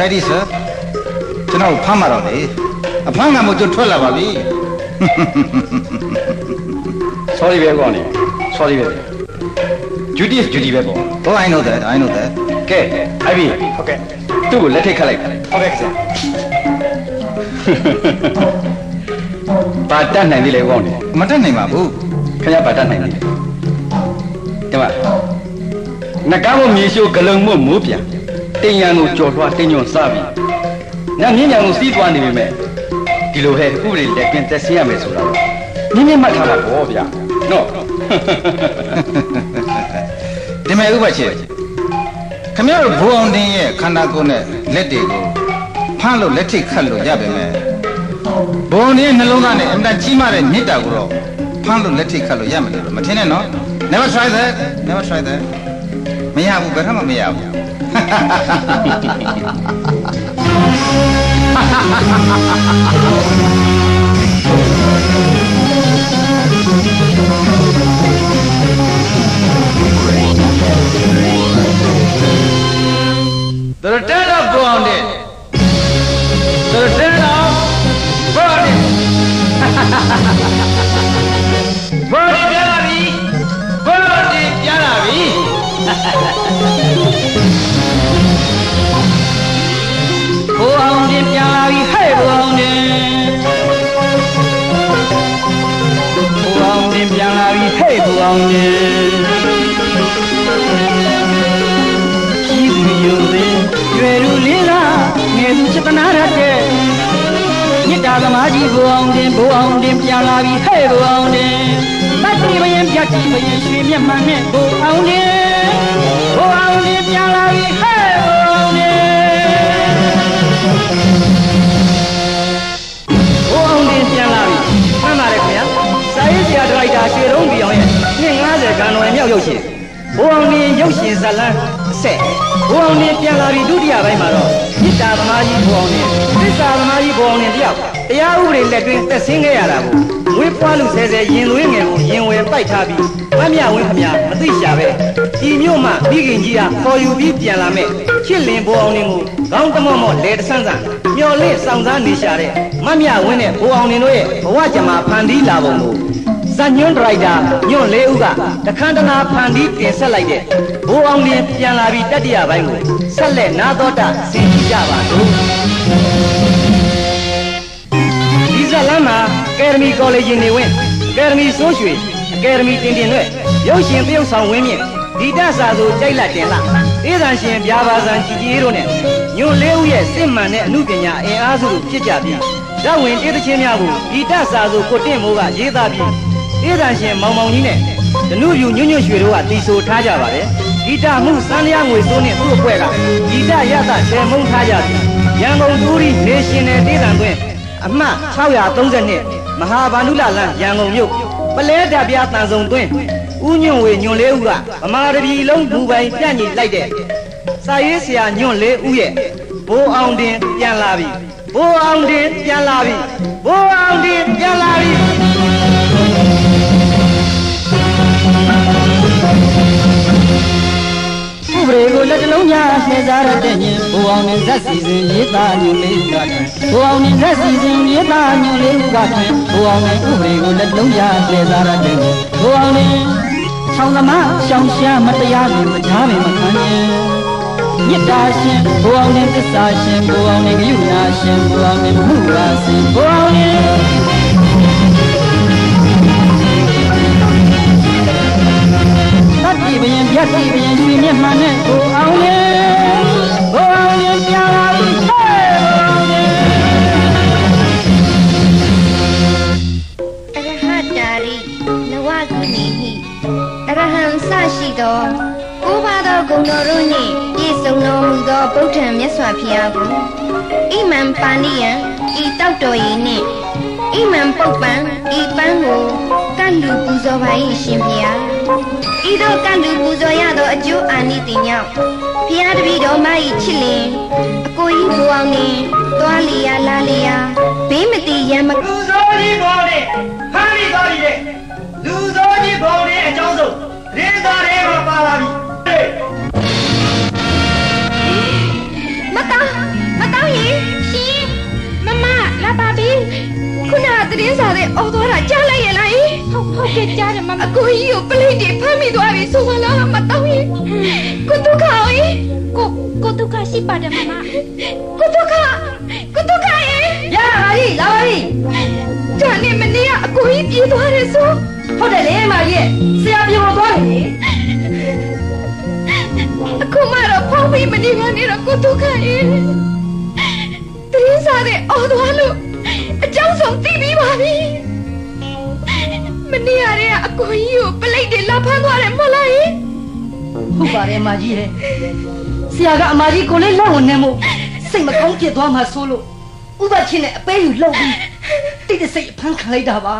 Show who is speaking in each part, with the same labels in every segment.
Speaker 1: ready sir ကျွန်တော်ဖမ်းมาတော့လေအဖမ်းကမို့ကျွတ်ထွက်လာပါပြီ
Speaker 2: sorry ပဲကောင်းနေ sorry ပဲ duty is duty ပဲပေါ့
Speaker 1: oh I know that I know that
Speaker 2: ကဲအိုက်ပြီဟုတ်ကဲ့သူ့ကိုလက်ထိတ်ခတ်လိုက်ဟုတ်ကဲ့ဆရာပါတတ်နိုင်သေးလေကောင်းနေ
Speaker 1: မတက်နိုင်ပါဘူး
Speaker 2: ခင်ဗျာပါတတ်နိုင်သေးတယ်ဒီမှာနဂါမမြေရှိုးဂလုံမို့မိုးပြန် တင်ရန်ကိုကြော်ထွားတင်ညွန်စားပြီးနတ်မြင့်ညာကိုစီးသွားနေပြီမဲ့ဒီလိုဟဲ့ဥပဒေလက်ကင်းသက်စီရမယ်ဆိုတာတော့မြင့်မြင့်မှတ်ထားပါဘောဗျာနော်
Speaker 1: ဒီမဲ့ဥပချေခမရတို့ဘိုးအောင်တင်းရဲ့ခန္ဓာကိုယ်နဲ့လက်တွေကိုဖမ်းလို့လက်ထိတ်ခတ်လို့ရပါမယ်ဘိုးအောင်တင်းရဲ့နှလုံးသားနဲ့အင်တာကြီးမားတဲ့မေတ္တာကိုတော့ဖမ်းလို့လက်ထိတ်ခတ်လို့ရမယ်လို့တော့မထင်နဲ့နော် never try that never try that မရဘူးဘယ်ခါမှမရဘူး The return of grounded. The return of burning. burning Janari. Burning Janari. ဟဲ့ဘိုးအောင်တင်ကြီးသူယုံသည်ရွယ်လူလေးလားငယ်သူချစ်တနာရတဲ့မြစ်တာသမားကြီးဘိုးအောင်တင်ဘိုးအောင်တင်ပြန်လာပြီဟဲ့ဘိုးအောင်တင်တတိဘယံပြတ်တိဘယံရွှေမျက်မှန်နဲ့ဘိုးအောင်တင်ဘိုးအောင်တင်ပြန်လာပြီဟဲ့ဘိုးအောင်တင်
Speaker 3: ဘိုးအောင်တင်ပြန်လာပြီမှန်ပါတယ်ခင်ဗျာစာရေးဆရာဒရိုက်တာရွှေတုံးပြည်အောင်ရဲ့ နှစ်90ခန်းတော်ရဲ့မြောက်ရုပ်ရှင်ဘိုးအောင်တင်ရုပ်ရှင်ဇာတ်လမ်းအဆက်ဘိုးအောင်တင်ပြန်လာပြီဒုတိယပိုင်းမှာတော့မြစ်တာသမားကြီးဘိုးအောင်တင်သစ္စာသမားကြီးဘိုးအောင်တင်တယောက်တရားဥပဒေလက်တွင်းသက်ဆင်းခဲ့ရတာကိုဝေးပွားလူဆဲဆဲရင်သွေးငယ်ကိုရင်ဝယ်ပိုက်ထားပြီးမမြဝင်းခမမသိရှာပဲဒီမြို့မှာမိခင်ကြီးကခေါ်ယူပြီးပြန်လာမဲ့ချစ်လင်ဘိုးအောင်တင်ကိုခေါင်းတမော့မော့လဲတဆန်းဆန်းမျော်လင့်ဆောင်စားနေရှာတဲ့မမြဝင်းနဲ့ဘိုးအောင်တင်တို့ရဲ့ဘဝကြမ္မာဖန်တီးလာပုံကို ဇညွန်းဒရိုက်တာညွန့်လေးဦးကတခန်းတနာဖန်တီးတင်ဆက်လိုက်တဲ့ဘိုးအောင်တင်ပြန်လာပြီးတတိယပိုင်းကိုဆက်လက်နာတော်တာဆင်ကြည့်ကြပါစို့ဒီဇက်လမ်းမှာအကယ်ဒမီကောလိပ်ရင်နေဝင်အကယ်ဒမီစိုးရွှေအကယ်ဒမီတင်တင်နဲ့ရုပ်ရှင်တရုပ်ဆောင်ဝင်းမြင့်ဒီတဆာဆိုကြိုက်လက်တင်လာဒေသရှင်ဗျာပါဆန်ကြည်ကြီးတို့နဲ့ညွန့်လေးဦးရဲ့စစ်မှန်တဲ့အမှုပညာအင်အားစုတို့ဖြစ်ကြပြီးဓာတ်ဝင်တေးသချင်းများကိုဒီတဆာဆိုကိုတင့်မိုးကရေးသားပြီး ဒေသရှင်မောင်မောင်ကြီးနဲ့ဒနုပြူညွန့်ညွန့်ရွှေတို့ကတီဆိုထားကြပါတယ်ဂီတမှုစံလျာငွေစိုးနဲ့သူ့အဖွဲ့ကဂီတရသဆယ်မုံထားကြပြီးရန်ကုန်သူရီနေရှင်နယ်ဒေသတွင်အမှတ်632မဟာဗန္ဓုလလမ်းရန်ကုန်မြို့ပလဲဓာပြတန်စုံတွင်ဦးညွန့်ဝေညွန့်လေးဦးကဗမာတပြည်လုံးဘူပိုင်ပြန့်ညီလိုက်တဲ့စာရေးဆရာညွန့်လေးဦးရဲ့ဘိုးအောင်တင်ပြန်လာပြီဘိုးအောင်တင်ပြန်လာပြီဘိုးအောင်တင်ပြန်လာပြီ
Speaker 4: ပဒေကိုလက်တလုံးများနှဲစားရတဲ့ညင်ဘိုးအောင်နဲ့ဇက်စီစဉ်ရေးသားညွန်လေးကတွင်ဘိုးအောင်နဲ့ဇက်စီစဉ်ရေးသားညွန်လေးကတွင်ဘိုးအောင်နဲ့ဥပဒေကိုလက်တလုံးများနှဲစားရတဲ့ညင်ဘိုးအောင်နဲ့ချောင်းသမားရှောင်ရှားမတရားတွေမကြားပင်မခံရင်မြတ်တာရှင်ဘိုးအောင်နဲ့သစ္စာရှင်ဘိုးအောင်နဲ့ဂရုဏာရှင်ဘိုးအောင်နဲ့မှုရာရှင်ဘိုးအောင်နဲ့ တတိဘယံပြတ်တိဘယံရွှေမျက်မှန်နဲ့ကိုအောင်လေကိုအောင်လေပြန်လာပြီဟဲ့ကိုအောင်လေ
Speaker 5: အရဟတာရိနဝကုဏီဟိအရဟံစရှိသောကိုးပါးသောဂုဏ်တော်တို့နှင့်ပြည့်စုံတော်မူသောဗုဒ္ဓံမြတ်စွာဘုရားကိုဣမံပါဏိယံဤတောက်တော်ရည်နှင့်ဣမံပုပ္ပံဤပန်းကိုကန့်လူပူဇော်ပါ၏ရှင်ဘုရား ဤသို့ကံတူပူဇော်ရသောအကျိုးအာနိသင်ကြောင့်ဖျားတပည့်တော်မ၏ချစ်လင်အကိုကြီးဘူအောင်နှင့်သွားလီယာလာလီယာဘေးမတိရံမ
Speaker 3: ပူဇော်ကြီးဘောနဲ့ဖမ်းမိသွားပြီလေလူဇော်ကြီးဘောနဲ့အကြောင်းဆုံးရင်းသားတွေမှာပါလာပြီ
Speaker 5: မကောင်းမကောင်းရင်
Speaker 6: ရှင်
Speaker 7: မမလာပါပြီ
Speaker 6: တင်းစာတဲ့အော်သွားတာကြားလိုက်ရလားဟင်
Speaker 8: ဟုတ်ဟုတ်ကဲ့ကြားတယ်မမ
Speaker 6: အကိုကြီးကိုပလိတ်တွေဖမ်းမိသွားပြီဆိုမလားမတောင်းရင်ကိုဒုက္ခဟင်
Speaker 8: ကိုကိုဒုက္ခရှိပါတယ်မမ
Speaker 6: ကိုဒုက္ခကိုဒုက္ခဟင်
Speaker 3: ရပါပြီလာပါပြီ
Speaker 6: ဒါနဲ့မနေ့ကအကိုကြီးပြေးသွားတယ်ဆို
Speaker 3: ဟုတ်တယ်လေမကြီးဆရာပြေပေါ်သွားပြီ
Speaker 6: အခုမှတော့ဖောက်ပြီးမနေပါနဲ့တော့ကိုဒုက္ခဟင်တင်းစာတဲ့အော်သွားလို့ အကြောင်းဆုံးသိပြီးပါပြီမနေ့ကတည်းကအကိုကြီးကိုပလိတ်တွေလာဖမ်းသွားတယ်မဟုတ်လားဟင်
Speaker 3: ဟုတ်ပါတယ်မကြီးရဲ့ဆရာကအမကြီးကိုလေးလက်ဝင်နေမှုစိတ်မကောင်းဖြစ်သွားမှဆိုလို့ဥပချင်းနဲ့အပေးယူလှုပ်ပြီးတိတ်တဆိတ်အဖမ်းခံလိုက်တာပါ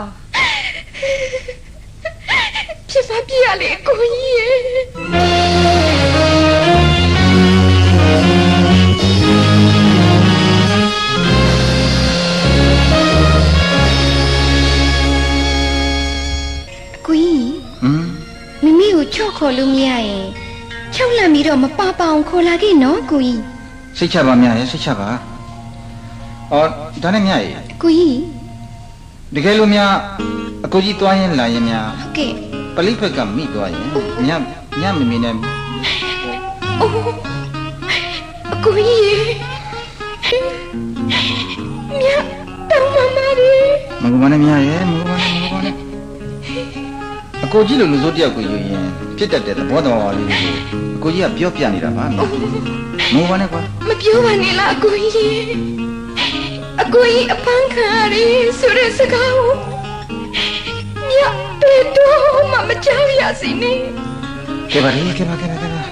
Speaker 6: ဖြစ်ပါပြရလေအကိုကြီးရဲ့ ချော့ခေါ်လို့မရရင်ချောက်လန့်ပြီးတော့မပါပအောင်ခေါ်လာခဲ့နော်ကိုကြီး
Speaker 1: စိတ်ချပါမြရဲ့စိတ်ချပါအော်ဒါနဲ့မြရဲ့
Speaker 6: ကိုကြီး
Speaker 1: တကယ်လို့မြအကိုကြီးသွားရင်လာရင်မြ
Speaker 6: ဟုတ်ကဲ့
Speaker 1: ပလိဖက်ကမိသွားရင်မြမြမမေနဲ့
Speaker 6: အိုးအကိုကြီးမြတ်တောင်းမမလေး
Speaker 1: မကူမနဲ့မြရဲ့မကူမနဲ့မကူမနဲ့ အကိုကြီးလိုလူစိုးတယောက်ကိုယူရင်ဖြစ်တတ်တဲ့သဘောတော်လေးကိုအကိုကြီးကပြောပြနေတာပါမြမကူမနဲ့ကွာ
Speaker 6: မပြောပါနဲ့လားအကိုကြီးအကိုကြီးအပန်းခံရတယ်ဆိုတဲ့စကားကိုမြတ်ဘယ်တော့မှမကြောက်ရစီနဲ့
Speaker 1: ကဲပါလေကဲပါကဲပါကဲပါ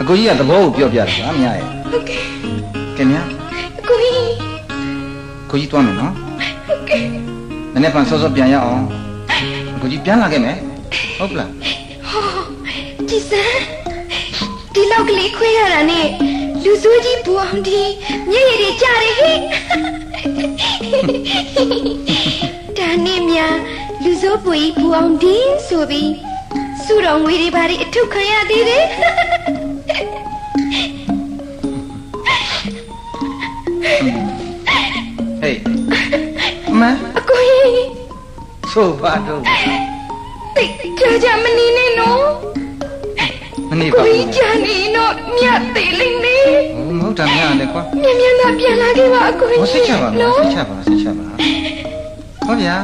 Speaker 1: အကိုကြီးကသဘောကိုပြောပြတာပါမြရဲ့
Speaker 6: ဟုတ်ကဲ့
Speaker 1: ကဲမြ
Speaker 6: အကိုကြီး
Speaker 1: ကိုကြီးသွားမယ်နော်
Speaker 6: ဟုတ်ကဲ့
Speaker 1: နည်းနည်းပန်စောစောပြန်ရအောင်အ ကိုကြီးပြန်လာခဲ့မယ်ဟုတ်ပလား
Speaker 6: ဟောကြည်စမ်းဒီလောက်ကလေးခွေးရတာနဲ့လူစိုးကြီးဘူအောင်ဒီမျက်ရည်တွေကြတယ်ဟိဒါနဲ့များလူစိုးပွေကြီးဘူအောင်ဒီဆိုပြီးစုတော်ငွေတွေဘာတွေအထုခံရသေးတယ်
Speaker 1: ဟေးအမန်
Speaker 6: အကိုကြီး
Speaker 1: ဆိုပါတော့
Speaker 6: တိတ်ကြကြမနေနဲ့နော်
Speaker 1: မနေပါ
Speaker 6: ကို
Speaker 1: ဘူး
Speaker 6: ကြီးကြနေတော့မြတ်သေးလိမ့်မယ်
Speaker 1: မဟုတ်တာများလေကွာ
Speaker 6: မြန်မြန်သာပြန်လာခဲ့ပါအကို
Speaker 1: ဟောစိတ်
Speaker 6: ကြီး
Speaker 1: ချပါမယ်
Speaker 6: နော်
Speaker 1: စိတ်ချပါစိတ်ချပါဟုတ်ဗျာ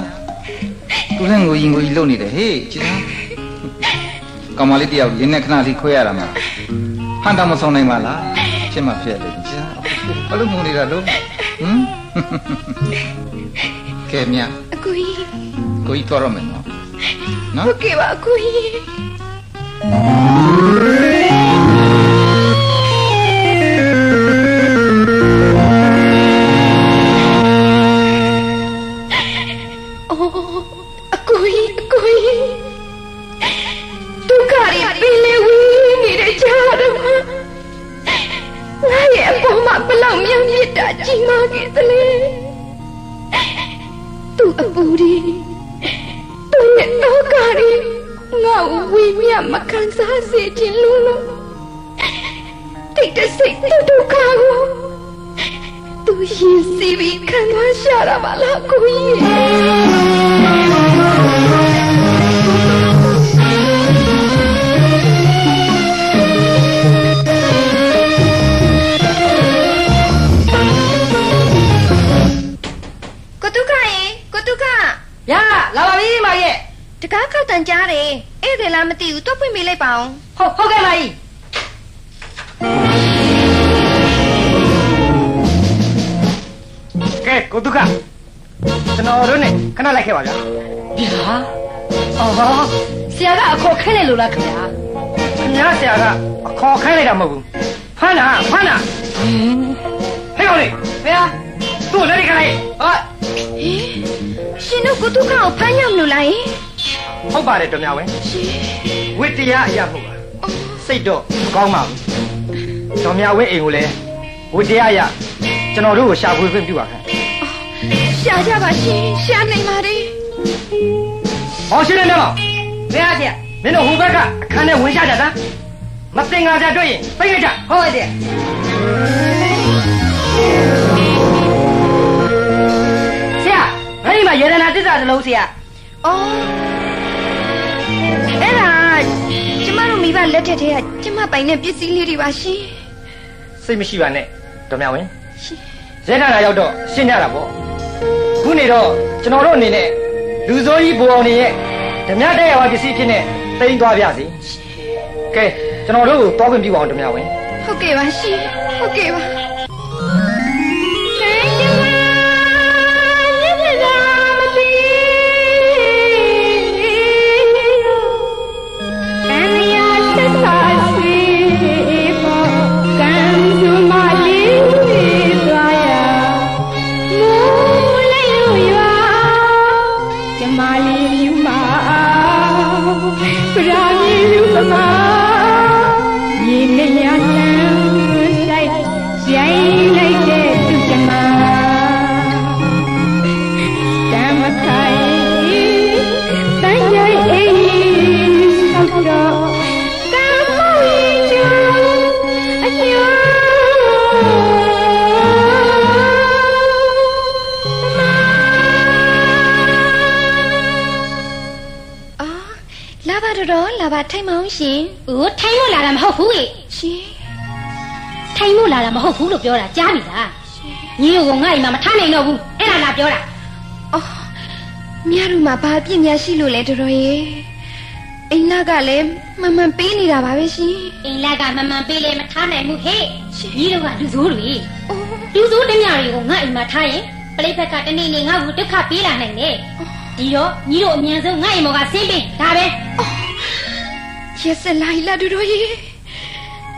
Speaker 1: သူလည်းငိုရင်ငိုကြီးလုံနေတယ်ဟေးကြည်သားကောင်မလေးတယောက်ရင်းနဲ့ခဏလေးခွဲရတာမှာဟန်တာမဆောင်နိုင်ပါလားချစ်မဖြစ်တယ်ကြည်သားဘာလို့ငိုနေတာလို့ဟမ်ကဲမြ
Speaker 6: အကိုကြီး
Speaker 1: ကိုကြီးတော်ရမယ်နော်နော်
Speaker 6: ဟုတ်ကဲ့ ရင်စီပြီးခံသွားရှာတာပါလားကိုကြီးကိုတုခရေကိုတုခ
Speaker 3: ရလာပါပြီမကြီး
Speaker 6: တကားခောက်တန်ကြားတယ်ဧည့်သည်လားမသိဘူးတော့ဖွင့်ပေးလိုက်ပါအောင်
Speaker 3: ဟုတ်ဟုတ်ကဲ့မကြီး
Speaker 9: ကဲကိုတုခကျွန်တော်တို့နဲ့ခဏလိုက်ခဲ့ပါဗျာ
Speaker 3: ဗျာအော်ဆရာကအခေါ်ခဲတယ်လို့လားခင်ဗျာ
Speaker 9: ခင်ဗျားဆရာကအခေါ်ခိုင်းလိုက်တာမဟုတ်ဘူးဖမ်းတာဖမ်းတာဟဲ့ကောင်လေး
Speaker 3: ဗျာ
Speaker 9: သူ့ကိုလက်ရခလိုက်
Speaker 3: အော်
Speaker 6: ရှင်တို့ကိုတုခကိုဖမ်းရမလို့လားယင်
Speaker 9: ဟုတ်ပါတယ်တော်များဝဲဝိတရားအရာမဟုတ်ပါစိတ်တော့မကောင်းပါဘူးတော်များဝဲအိမ်ကိုလည်းဝိတရားအရာကျွန်တော်တို့ကိုရှာဖွေခွင့်ပြုပါခင်
Speaker 6: ရှာကြပါရှင်ရှာနိုင်ပါတယ်
Speaker 9: ဟောရှင်းနေတော့
Speaker 3: ဗျာဆရာ
Speaker 9: မင်းတို့ဟိုဘက်ကအခန်းထဲဝင်ရှာကြတာမတင်ငါကြတွေ့ရင်ပိတ်လိုက်ကြ
Speaker 3: ဟုတ်ကဲ့ဆရာဆရာအဲ့ဒီ
Speaker 9: မှာယရနာတစ္ဆာသလုံးဆရာ
Speaker 6: အော်အဲ့ဒါကျမတို့မိဘလက်ထက်ထဲကကျမပိုင်တဲ့ပစ္စည်းလေးတွေပါရှင်
Speaker 9: စိတ်မရှိပါနဲ့တော်မြဝင်းရဲထနာရောက်တော့ရှင်းကြတာပေါ့ ခုနေတော့ကျွန်တော်တို့အနေနဲ့လူစိုးကြီးဘူအောင်နေရဲ့ဓမြတဲ့ရဝပစ္စည်းဖြစ်နေတိမ့်သွားပြစီကဲကျွန်တော်တို့ကိုတောခွင့်ပြုပါအောင်တော်မြဝင်း
Speaker 6: ဟုတ်ကဲ့ပါရှင်ဟုတ်ကဲ့ပါ မြ
Speaker 8: တ်တို့မှာဘာအပြ
Speaker 6: စ်များရှိလို့လဲတော်တော်ရေအိမ်လကလည်းမန်မှန်ပေးနေတာပါပဲရှင်။
Speaker 8: အိမ်လက်ကမမှန်ပေးလေမထားနိုင်ဘူးဟဲ့
Speaker 6: ရှင်။
Speaker 8: ညီတို့ကလူဆိုးတွေ
Speaker 6: အော်
Speaker 8: လူဆိုးတမျှတွေကိုငါ့အိမ်မှာထားရင်ပလိဖက်ကတနေ့နေ့ငါ့ကိုဒုက္ခပေးလာနိုင်တယ်။ဒီတော့ညီတို့အမြန်ဆုံးငါ့အိမ်မော်ကဆင်းပေးဒါပဲ
Speaker 6: ရက်စလာလာတော်တော်ရေ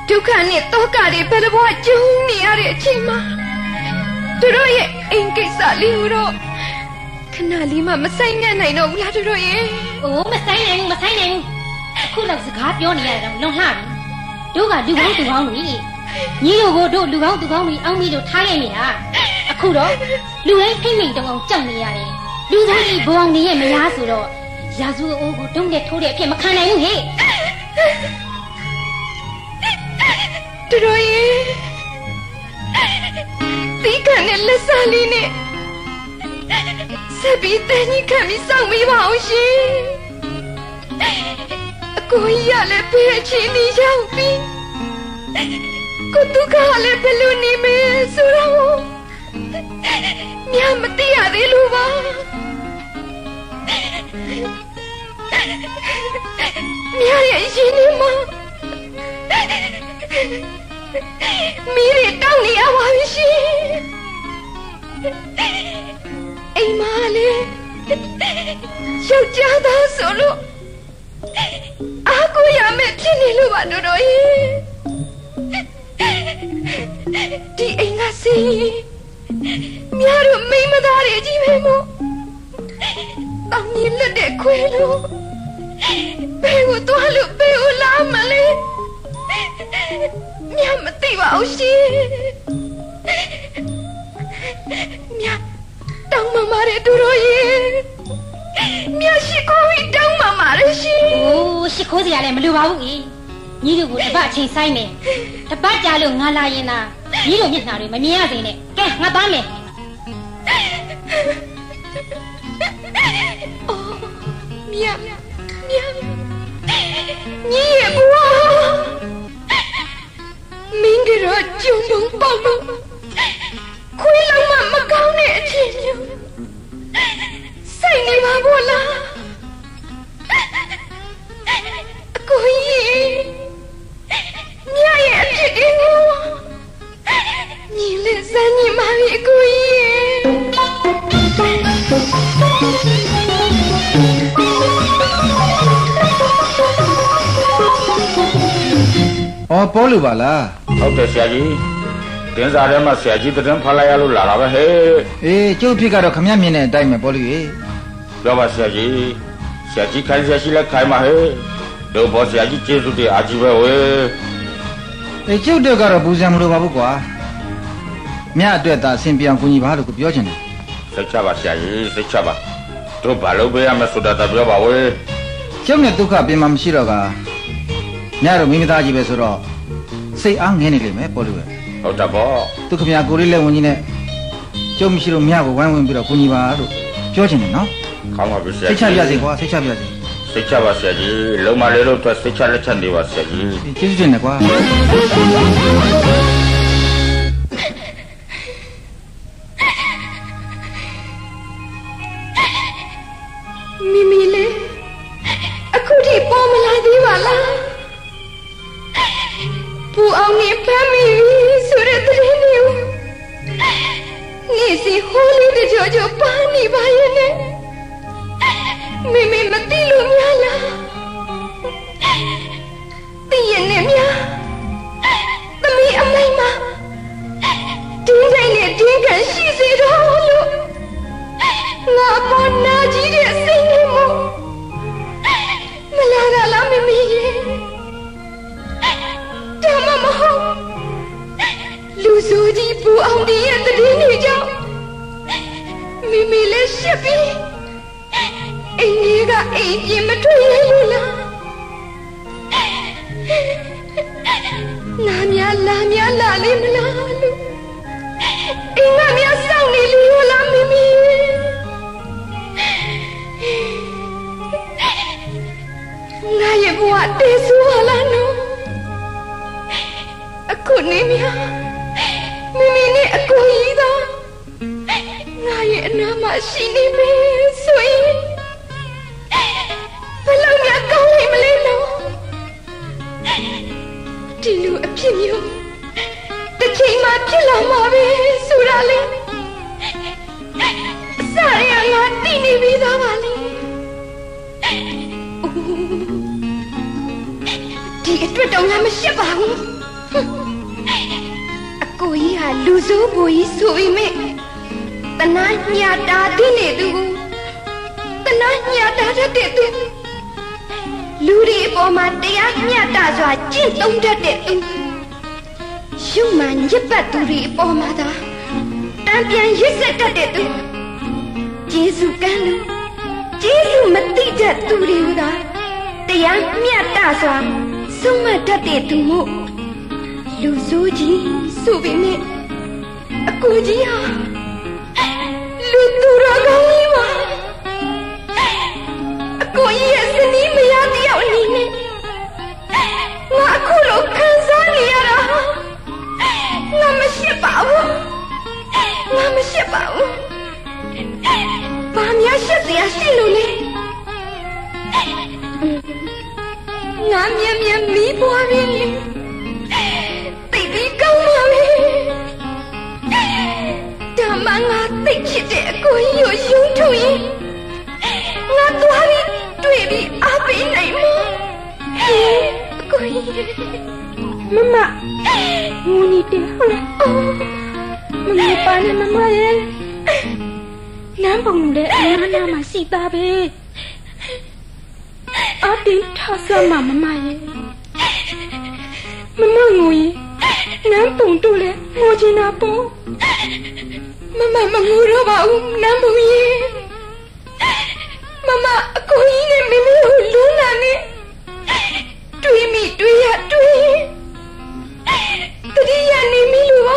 Speaker 6: ဒုက္ခနဲ့တောကတွေဘယ်လိုဘဝကျုံနေရတဲ့အချိန်မှာတော်တော်ရဲ့အိမ်ကိစ္စလေးကိုတော့ ခဏလေးမှမဆိုင်ငတ်နိုင်တော့ဘူးလားတော်တော်ရေ။
Speaker 8: အိုးမဆိုင်နိုင်ဘူးမဆိုင်နိုင်ဘူး။အခုလောက်စကားပြောနေရတာတော့လွန်လှပြီ။တို့ကလူကောင်းသူကောင်းတွေ။ညီတို့ကိုတို့လူကောင်းသူကောင်းတွေအောင်းပြီးလို့ထားခဲ့နေတာ။အခုတော့လူတိုင်းဖိမ့်မိန်တုံအောင်ကြောက်နေရတယ်။လူသားကြီးဘဝနေရဲ့မလားဆိုတော့ရာဇဝအိုးကိုတုံးတဲ့ထိုးတဲ့အဖြစ်မခံနိုင်ဘူးဟဲ့
Speaker 6: တော်တော်ရေသီးခံတဲ့လက်စားလေးနဲ့ ဆက်ပြီးတန်းကြီးခံပြီးစောင့်မိပါအောင်ရှင်အကိုကြီးကလည်းဖေးအချင်းကြီးရောက်ပြီကိုဒုက္ခကလည်းဘယ်လိုနေမဲဆိုတော့မြတ်မသိရသေးလို့ပါမြတ်ရဲ့ရှင်နေမှာမိရတောင်းနေရပါပြီရှင် အိမ်မလေးယောက်ျားသားဆိုလို့အားကိုရမယ်ဖြစ်နေလို့ပါတော်တော်ကြီးဒီအိမ်ကစီမြားတို့မိန်းမသားတွေကြီးပဲမို့တောင်းကြီးလက်တဲ့ခွေလို့ဘယ်ကိုသွားလို့ဘယ်ကိုလာမလဲမြတ်မသိပါဘူးရှင်မြတ် တောင်းမမာတဲ့သူတို့ရေမြတ်ရှိခိုးပြီးတောင်းမမာတဲ့ရှင်။
Speaker 8: အိုးရှ िख ိုးစရာလည်းမလိုပါဘူးကြီး။ညီတို့ကိုတပတ်အချိန်ဆိုင်မယ်။တပတ်ကြာလို့ငါလာရင်သာညီတို့မျက်နှာတွေမမြင်ရစေနဲ့။ကဲငါသားမယ်
Speaker 6: မြတ်မြတ်ညီရဲ့ဘဝမင်းကတော့ဂျုံပုံပေါက်လို့ ခွေးလုံးမမကောင်းတဲ့အချင်းမျိုးစိတ်နေပါဘောလားအကိုကြီးမြတ်ရဲ့အဖြစ်တွေကိုညီလေးစမ်းညီမကြီးအကိုကြီး။
Speaker 1: အော်ပေါ်လူပါလား
Speaker 10: ဟုတ်တယ်ဆရာကြီး တင်းစားထဲမှာဆရာကြီးသတင်းဖတ်လိုက်ရလို့လာတာပဲဟဲ့။
Speaker 1: အေးကျုပ်ဖြစ်ကတော့ခမရမြင်တဲ့အတိုင်းပဲပေါ်လူရေ
Speaker 10: ပြောပါဆရာကြီးဆရာကြီးခိုင်းဆရာရှိလဲခိုင်းပါဟဲ့တို့ဘောဆရာကြီးကျေးဇူးတင်အားကြီးပဲဝေး။
Speaker 1: အေးကျုပ်တို့ကတော့ပူဇံမလို့ပါဘူးကွာ။မြတ်အတွက်သာအစဉ်ပြောင်းကူညီပါလို့ကိုပြောချင်တယ်
Speaker 10: စိတ်ချပါဆရာကြီးစိတ်ချပါတို့ဘာလို့ပေးရမလဲဆိုတာတော့ပြောပါဝေး။
Speaker 1: ကျုပ်နဲ့ဒုက္ခပြင်မှာမရှိတော့ကမြတ်တို့မိမသားကြီးပဲဆိုတော့စိတ်အားငင်းနေလိမ့်မယ်ပေါ်လူရဲ့
Speaker 10: ဟုတ်တာပေါ့
Speaker 1: သူခမရကိုလေးလက်ဝင်ကြီးနဲ့ကျုပ်မရှိလို့မြတ်ကိုဝိုင်းဝင်ပြီးတော့ကူညီပါလို့
Speaker 6: ပြောချင်တယ်နော်
Speaker 10: ခေါင်းပါပြီဆရာ
Speaker 6: စိတ်ချပြစေကွာစိတ်ချပြစေ
Speaker 10: စိတ်ချပါဆရာကြီးလုံမလေးလို့တော့စိတ်ချလက်ချနေပါဆရာကြီး
Speaker 6: ဒီကျေးဇူးတင်တယ်ကွာ
Speaker 7: ရှက်စရာရှိလို့လဲငါမြင်မြင်မီးပွားပြီတိတ်ပြီးကောင်းပါပြီဓမ္မငါသိတ်ဖြစ်တဲ့အကိုကြီးကိုယုံထုတ်ရင်ငါသွားပြီးတွေ့ပြီးအားပေးနိုင်မှာအကိုကြီးမမငူနေတယ်ဟုတ်လားမမပါနဲ့မမရဲ့ နမ်းပုံလည်းအနားနာမှာရှိသားပဲအတင်းထားစမ်းမမမရဲ့မမငိုရင်နမ်းပုံတို့လဲငိုချင်တာပေါ့မမမငိုတော့ပါဘူးနမ်းပုံရဲ့မမအကိုကြီးနဲ့မမေကိုလုံးလာနေတွေးမိတွေးရတွေးတတိယနေမိလို့ပါ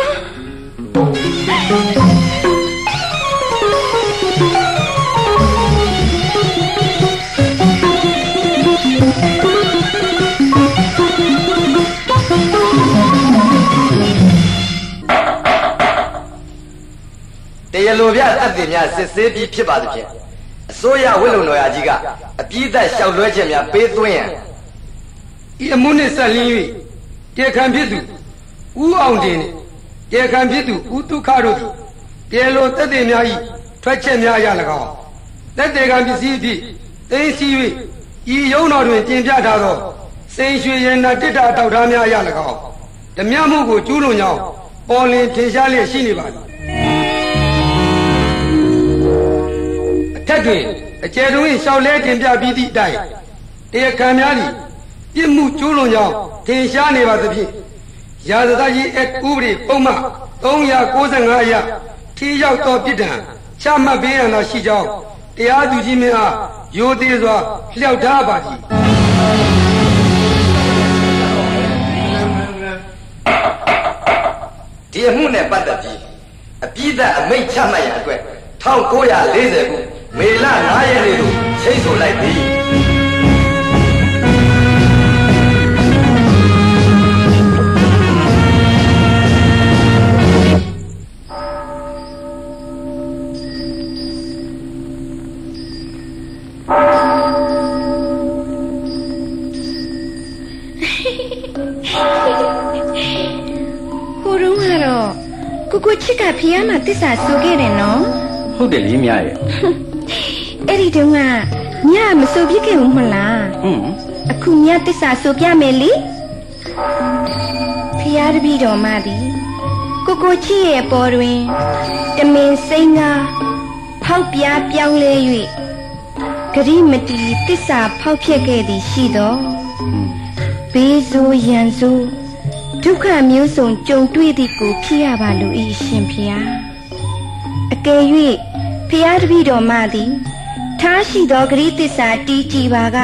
Speaker 11: တရားလိုပြအပ်တင်များစစ်ဆေးပြီးဖြစ်ပါသဖြင့်အစိုးရဝိလုံတော်ရကြီးကအပြည့်သက်လျှောက်လွှဲခြင်းများပေးသွင်းရန်
Speaker 12: ဤအမှုနှင့်ဆက်လင်း၍တရားခံဖြစ်သူဦးအောင်တင်နှင့်တရားခံဖြစ်သူဦးဒုက္ခတို့သည်တရားလိုတက်တဲ့များ၏ထွက်ချက်များရ၎င်းတက်တဲ့ကံပစ္စည်းအဖြစ်သိမ်းဆည်း၍ဤယုံတော်တွင်တင်ပြထားသောစိန်ရွှေရဏတိတ္တအထောက်ထားများရ၎င်းဓမြမှုကိုကျူးလွန်ကြောင်းပေါ်လင်ထင်ရှားလျက်ရှိနေပါသည် ထက်တွင်အကျယ်တွင်ရှောက်လဲတင်ပြပြီးသည့်အတိုင်းတရားခံများသည်ပြစ်မှုကျူးလွန်ကြောင်းထင်ရှားနေပါသဖြင့်ရာဇသကြီးအက်ဥပဒေပုံမှန်395အရထိရောက်သောပြစ်ဒဏ်ချမှတ်ပေးရတာရှိကြောင်းတရားသူကြီးမင်းအားရိုသေစွာလျှောက်ထားပါသည်
Speaker 11: ဒီအမှုနဲ့ပတ်သက်ပြီးအပြည့်သက်အမိတ်ချမှတ်ရန်အတွက်1940ခု မေလ9ရက်နေ့သို့ချိတ်ဆိုလိုက်သည်
Speaker 6: ဟိုတုန်းကတော့ကိုကိုချစ်ကဖះမှာတစ္ဆာဆိုခဲ့တယ်နော်
Speaker 11: ဟုတ်တယ်လေးမြရဲ့
Speaker 6: အဲ့ဒီတုန်းကညမဆိုပြစ်ခဲ့ဘူးမလား
Speaker 11: ဟွန်း
Speaker 6: အခုညတစ္ဆာဆိုပြမယ်လေဖះတပည့်တော်မသည်ကိုကိုချစ်ရဲ့အပေါ်တွင်တမင်စိမ့်ကားဖောက်ပြားပြောင်းလဲ၍ဂရိမတီတစ္ဆာဖောက်ဖြစ်ခဲ့သည်ရှိသောဘေးဆိုးရန်ဆိုးဒုက္ခမျိုးစုံကြုံတွေ့သည့်ကိုဖြစ်ရပါလို့ဤရှင်ဖျားအကယ်၍ ဖျားတပည့်တော်မသည်ထားရှိသောဂရိတစ္ဆာတီးကြည်ပါက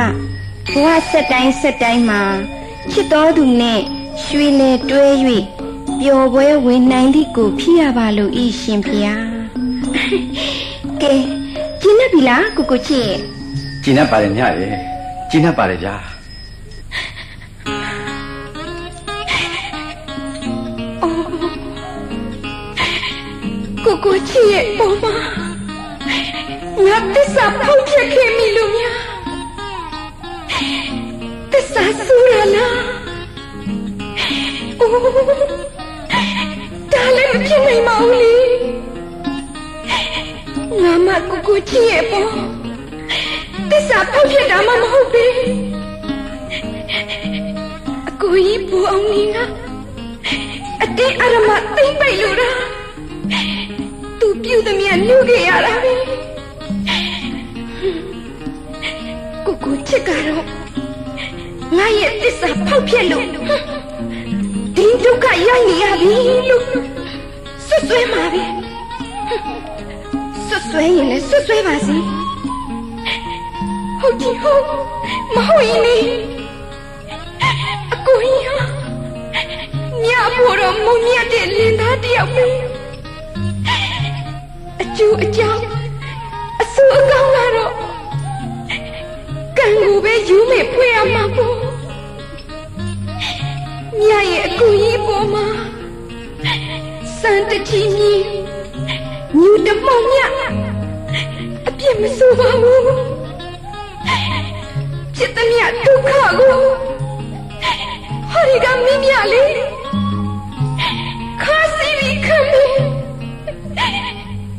Speaker 6: ဘဝဆက်တိုင်းဆက်တိုင်းမှာချစ်တော်သူနှင့်ရွှေလေတွဲ၍ပျော်ပွဲဝင်နိုင်သည့်ကိုဖြစ်ရပါလို့ဤရှင်ဖျားကဲကျင်းနေပြီလားကိုကိုချစ်
Speaker 11: ကျင်းတတ်ပါတယ်မြရဲ့ကျင်းတတ်ပါတယ်ဗျာ
Speaker 6: ကိုကိုချစ်ရဲ့ပုံမှာ ငါတစ္ဆာဖောက်ဖြစ်ခဲ့မိလို့များတစ္ဆာဆူရလားအိုးဒါလည်းမဖြစ်နိုင်ပါဘူးလေငါမကိုကိုချစ်ရဲ့ပုံတစ္ဆာဖောက်ဖြစ်တာမှမဟုတ်ပဲအကိုကြီးဘူအောင်နေငါအတင်းအရမသိမ့်ပိတ်လို့လားသူပြုသမျှလူခဲ့ရတာပဲ ချစ်ကတော့ငါရဲ့တစ္ဆာဖောက်ပြက်လို့ဒီဒုက္ခရောက်နေရပြီလို့ဆွဆွဲမှာပဲဆွဆွဲရင်လည်းဆွဆွဲပါစေဟုတ်ကြီးဟုတ်မဟုတ်ရင်လေအကိုကြီးဟာညဖို့တော့မုံမြတ်တဲ့လင်သားတယောက်ပဲအကျိုးအကြောင်းအဆူအကောင်းကတော့ ကံကိုပဲယူမဲ့ဖွေရမှာပေါ့မြတ်ရဲ့အကူကြီးပေါ်မှာစံတတိမြည်ညူတမောင်မြတ်အပြစ်မဆိုပါဘူးจิตမြတ်ဒုက္ခကိုဟောဒီကမင်းမြတ်လေခါစီပြီးခံမင်း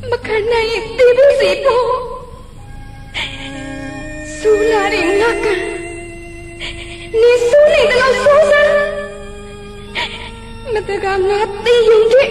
Speaker 6: မခံနိုင်ရင်တေးဖို့စီပေါ့ ဆူလာရင်ငါကနေဆူနေတယ်လို့ဆိုစမ်းမတကငါတေးရင်တဲ့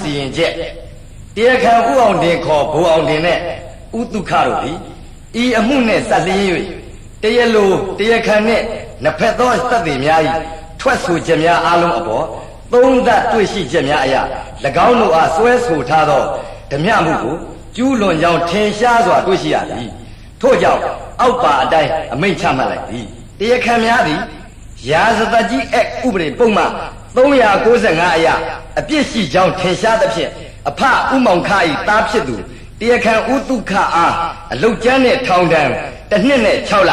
Speaker 11: စီရင်ချက်တရားခံဥအောင်တင်ခေါ်ဘိုးအောင်တင်နဲ့ဥတုခတို့သည်ဤအမှုနှင့်ဆက်လျင်း၍တရားလိုတရားခံနှင့်နှစ်ဖက်သောသက်သေများ၏ထွက်ဆိုချက်များအလုံးအပေါ်သုံးသပ်တွေ့ရှိချက်များအရာ၎င်းတို့အားဆွဲဆိုထားသောဓမြမှုကိုကျူးလွန်ကြောင်းထင်ရှားစွာတွေ့ရှိရသည်ထို့ကြောင့်အောက်ပါအတိုင်းအမိန့်ချမှတ်လိုက်သည်တရားခံများသည်ရာဇသကြီးအက်ဥပဒေပုံမှန်395အရ အပြစ်ရှိကြောင်းထင်ရှားသဖြင့်အဖဥမောင်ခ၏သားဖြစ်သူတရားခံဥတုခအားအလုတ်ကျမ်းနဲ့ထောင်ဒဏ်တစ်နှစ်နဲ့6လ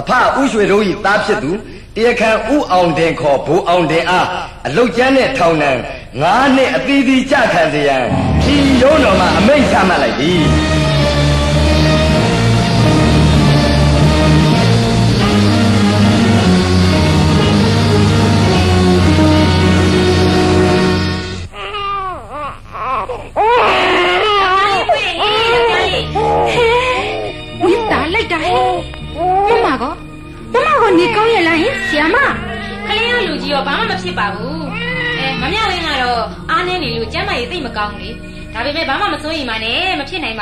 Speaker 11: အဖဥရွှေတို့၏သားဖြစ်သူတရားခံဥအောင်တင်ခေါ်ဘိုးအောင်တင်အားအလုတ်ကျမ်းနဲ့ထောင်ဒဏ်9နှစ်အသီးသီးကြခံစေရန်ဒီရုံးတော်မှာအမိန့်ချမှတ်လိုက်သည်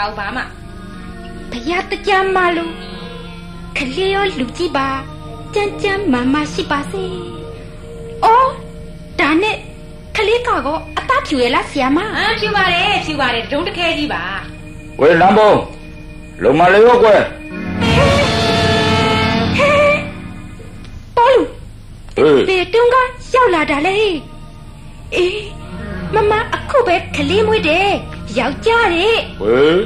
Speaker 13: ပါဘူးဘာမှဘုရား
Speaker 7: တကြမလို့ခလေးရောလူကြည့်ပါကြမ်းကြမ်းမာမရှိပါစေ။အော်ဒါနဲ့ခလေးကတော့အသားဖြူရဲ့လားဆီယာမ
Speaker 13: အာဖြူပါတယ်ဖြူပါတယ်ဒုံတခဲကြီးပါ
Speaker 10: ဝေးလမ်းပုံလုံမလေးရောကွယ်
Speaker 7: ပေါ်လူ
Speaker 10: ဟေး
Speaker 7: ဘယ်တုန်းကရောက်လာတာလဲအေးမမအခုပဲခလေးမွေးတယ် ယောက်ျားတဲ့
Speaker 10: ဝေး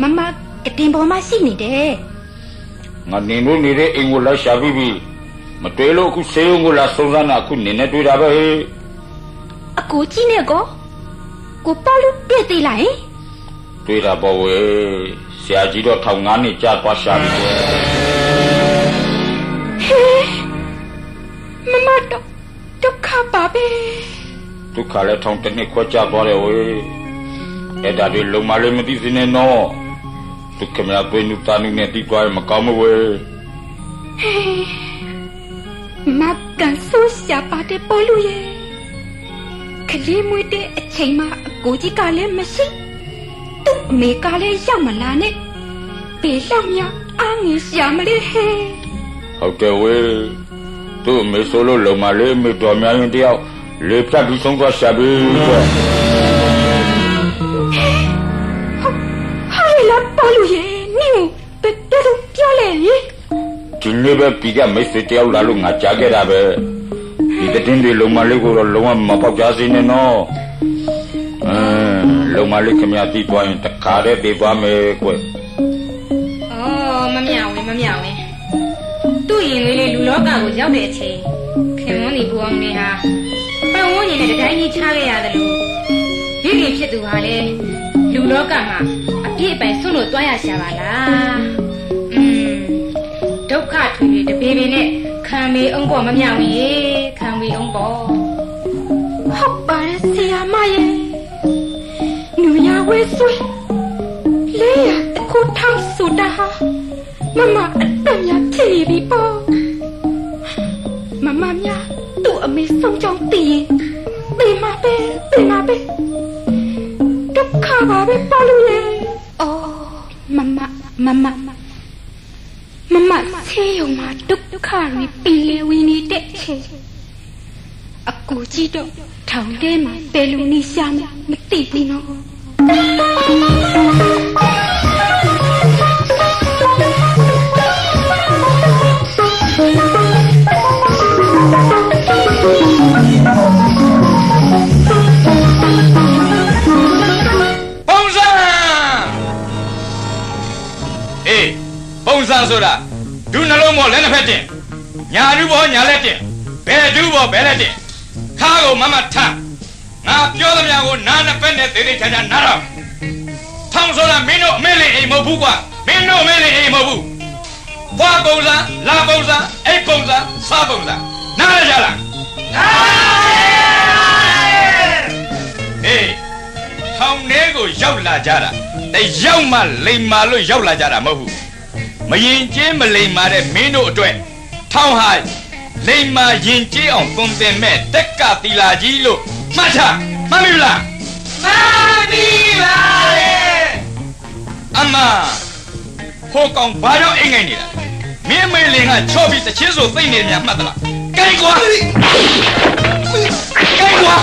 Speaker 7: မမကတင်ပေါ်မှာရှိနေတယ်
Speaker 10: ငါနေလို့နေတဲ့အိမ်ကိုလိုက်ရှာပြီးပြီမတွေ့လို့အခုဆေးရုံကိုလာစုံစမ်းတာအခုနေနေတွေ့တာပဲဟေး
Speaker 7: အကိုကြီးနဲ့ကိုကိုပေါ်လူတွေ့သေးလားဟင်
Speaker 10: တွေ့တာပေါ့ဝေးဆရာကြီးတော့ထောင်ငါးနှစ်ကြာသွားရှာပြီကွယ်
Speaker 7: ဟေးမမတော့ဒုက္ခပါပဲ
Speaker 10: ဒုက္ခလည်းထောင်တစ်နှစ်ခွဲကြာသွားတယ်ဝေး အဲ့ဒါတွေလုံမလေးမသိစင်းနဲ့နော်ဒုက္ခမရသွေးနုတာနုနဲ့တီးသွားရင်မကောင်းဘူးဝေး
Speaker 7: မကန်ဆိုးရှာပါတဲ့ပေါ်လူရဲ့ကလေးမွေးတဲ့အချိန်မှာအကိုကြီးကလည်းမရှိသူ့အမေကလည်းရောက်မလာနဲ့ဘယ်လောက်များအားငယ်ရှာမလဲဟဲ့
Speaker 10: ဟုတ်တယ်ဝေးသူ့အမေဆိုလို့လုံမလေးအမေတော်များရင်တယောက်လေဖြတ်ပြီးဆုံးသွားရှာပြီကွ ဒီနေ့ပဲပြီးကမိတ်ဆွေတယောက်လာလို့ငါကြားခဲ့တာပဲဒီတဲ့တင်းတွေလုံမလေးကိုတော့လုံးဝမပေါက်ကြစေနဲ့နော်အင်းလုံမလေးခင်ဗျာတီးသွားရင်တခါတည်းပြေးသွားမယ်ကွယ်
Speaker 13: အော်မမြဝင်းမမြဝင်းသူ့ရင်လေးလေးလူလောကကိုရောက်တဲ့အချိန်ခင်မွန်းဒီဘူအောင်နေဟာပတ်ဝန်းကျင်နဲ့တတိုင်းကြီးချခဲ့ရတယ်လို့မိခင်ဖြစ်သူဟာလေလူလောကမှာအပြည့်အပိုင်ဆွလို့တွားရရှာပါလားอืม ဒုက္ခထွေထွေတပေပေနဲ့ခံမေအောင်ပေါ်မမြဝင်းရေခံမေအောင်ပေါ်
Speaker 7: ဟုတ်ပါတယ်ဆရာမရဲ့နူရဝဲဆွေလေးရတခုထောက်ဆိုတာဟာမမအတော့များဖြစ်နေပြီပေါ့မမများသူ့အမေဆုံးကြောင်းတည်ရင်သိမှာပဲသိမှာပဲဒုက္ခပါပဲပေါ့လို့ရဲ့အော်မမမမမမ ဆေးရုံမှာဒုက္ခတွေပင်လေဝင်နေတဲ့ချိန်အကူကြီးတော့ထောင်ထဲမှာဘယ်လိုနေရှာမလဲမသိဘူးနော်
Speaker 14: နှလုံးပေါ်လက်နှစ်ဖက်တင်ညာဒုပေါ်ညာလက်တင်ဘယ်ဒုပေါ်ဘယ်လက်တင်ခါကိုမမထငါပြောသမျှကိုနားနှစ်ဖက်နဲ့သေသေးချာချာနားတော့ထောင်ဆိုတာမင်းတို့အမေလေးအိမ်မဟုတ်ဘူးကွာမင်းတို့အမေလေးအိမ်မဟုတ်ဘူးဘွားပုံစံလာပုံစံအိတ်ပုံစံစားပုံစံနားရကြလားနားအေးထောင်ထဲကိုရောက်လာကြတာအဲရောက်မှလိမ်မာလို့ရောက်လာကြတာမဟုတ်ဘူး မရင်ကျင်းမလိမ်မာတဲ့မင်းတို့အတွက်ထောင်ဟာလိမ်မာရင်ကျင်းအောင်သွန်သင်မဲ့တက်ကတီလာကြီးလို့မှတ်ထားမှတ်ပြီလားမှတ်ပြီပါလေအမဟိုကောင်ဘာတော့အိမ်ငိုင်နေတာမင်းအမေလင်ကချော့ပြီးတချင်းဆိုသိမ့်နေများမှတ်သလားကြိုက်ကွာကြိုက်ကွာ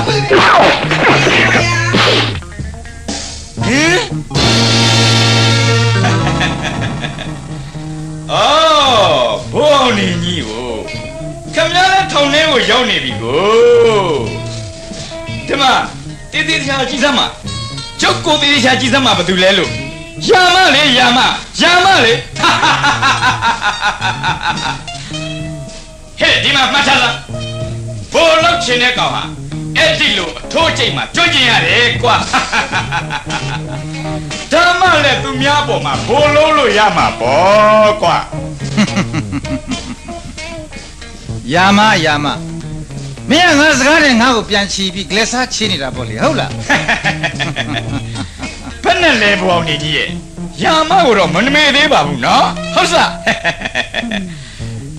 Speaker 14: ဟင် အော်ဘိုးအောင်နေကြီးကိုခမရတဲ့ထောင်ထဲကိုရောက်နေပြီကိုဒီမှာတေးသေးချာကြည့်စမ်းပါကျုပ်ကိုတေးသေးချာကြည့်စမ်းပါဘာတူလဲလို့ယာမလေယာမယာမလေဟဲ့ဒီမှာမှတ်ထားလားဘိုးလောက်ချင်တဲ့ကောင်ဟာ အဲ့ဒီလိုအထိုးချိန်မှာကျွတ်ကျင်ရတယ်ကွာဓမ္မလည်းသူများပေါ်မှာဘိုးလုံးလို့ရမှာပေါ့ကွာ
Speaker 1: ယာမယာမမင်းကငါစကားနဲ့ငါ့ကိုပြန်ချီပြီးဂလက်စားချီနေတာပေါ့လေဟုတ်လား
Speaker 14: ဘယ်နဲ့လဲဘောင်းနေကြီးရဲ့ယာမကိုတော့မနှမေသေးပါဘူးနော်ဟုတ်စား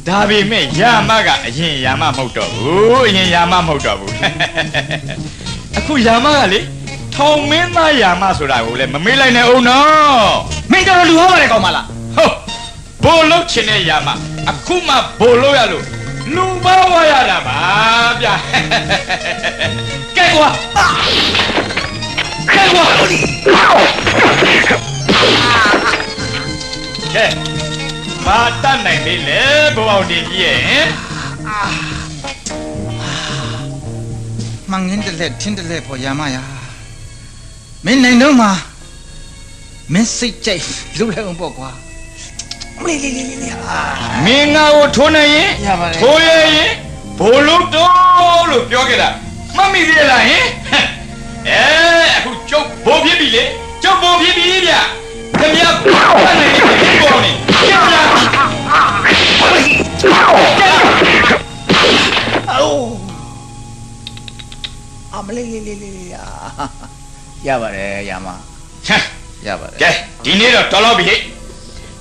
Speaker 14: ဒါပေမဲ့ယာမကအရင်ယာမမဟုတ်တော့ဘူးအရင်ယာမမဟုတ်တော့ဘူးအခုယာမကလေထောင်မင်းသားယာမဆိုတာကိုလည်းမမေးလိုက်နဲ့အောင်နော်
Speaker 1: မင်းတော်လူဟောပါလေကောင်မလား
Speaker 14: ဟုတ်ဘိုလ်လုတ်ချင်တဲ့ယာမအခုမှဘိုလ်လုတ်ရလို့လူပါဝါရတာပါဗျာကဲကွာကဲကွာကဲ ဘာတတ်နိုင်သေးလဲဘိုးအောင်တင်ကြီးရဲ့ဟင်
Speaker 1: မှန်ငင်းတလက်ထင်းတလက်ပေါ်ရမရမင်းနိုင်တော့မှာမင်းစိတ်ကြိုက်လုပ်လိုက်အောင်ပေါ့ကွာအမလေးလေးလေးလေးအာ
Speaker 14: မင်းငါကိုထိုးနိုင်ရင်
Speaker 1: ရပါတယ်
Speaker 14: ထိုးရရင်ဘိုလ်လုတ်တော့လို့ပြောခဲ့တာမှတ်မိသေးလားဟင်အဲအခုကျုပ်ဘိုးဖြစ်ပြီလေကျုပ်ဘိုးဖြစ်ပြီဗျ ခင်ဗျာတတ်နိုင်တယ်ဘိုးအောင်နေခင်ဗျာ
Speaker 1: အမလေးလေးလေးလေးအာရပါတယ်ရမ
Speaker 14: ဟမ်
Speaker 1: ရပါတယ်
Speaker 14: ကဲဒီနေ့တော့တော်တော့ပြီဟဲ့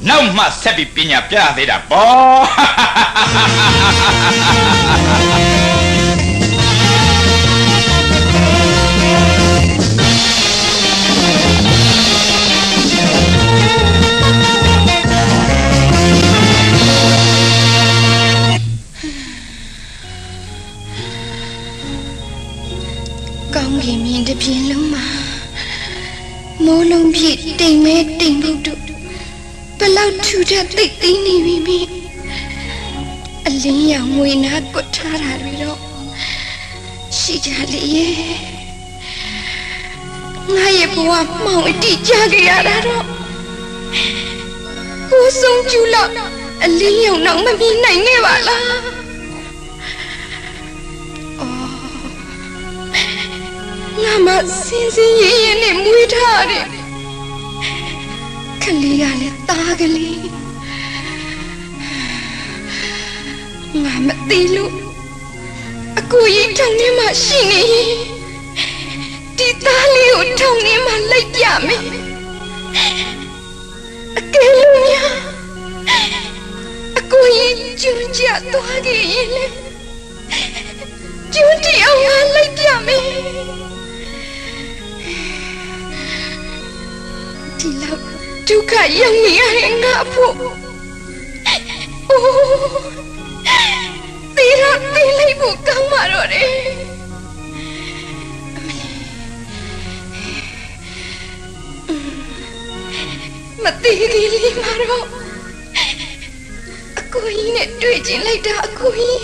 Speaker 14: နောက်မှဆက်ပြီးပညာပြရသေးတာပေါ့
Speaker 5: ကောင်းကင်မြင်တစ်ပြင်လုံးမှာမိုးလုံးပြည့်တိမ်မဲတိမ်ဖို့တို့ဘလောက်ထူထပ်သိပ်သိမ်းနေပြီမိအလင်းရောင်ငွေနာကွတ်ထားတာတွေတော့ရှိကြလေရဲ့ငါရဲ့ဘဝမှောင်အတိကြခဲ့ရတာတော့ကိုယ်ဆုံးကျူလောက်အလင်းရောင်တော့မမြင်နိုင်ခဲ့ပါလား ငါမစင်စင်ရင်းရင်းနဲ့မွေးထားတယ်ခလေးကလည်းသားကလေးငါမသိလို့အကိုကြီးထောင်ထဲမှာရှိနေရင်ဒီသားလေးကိုထောင်ထဲမှာလိုက်ပြမယ်အကယ်လို့များအကိုကြီးကျွန်းကြသွားခဲ့ရင်လေကျွန်းတီအောင်ငါလိုက်ပြမယ် ဒီလောက်ဒုက္ခရောက်နေရတဲ့ငါဖို့အိုးတေရတေးလိုက်ဖို့ကောင်းပါတော့တယ်မတေးကြီးလေးမှာတော့အကိုကြီးနဲ့တွေ့ကျင်လိုက်တာအကိုကြီး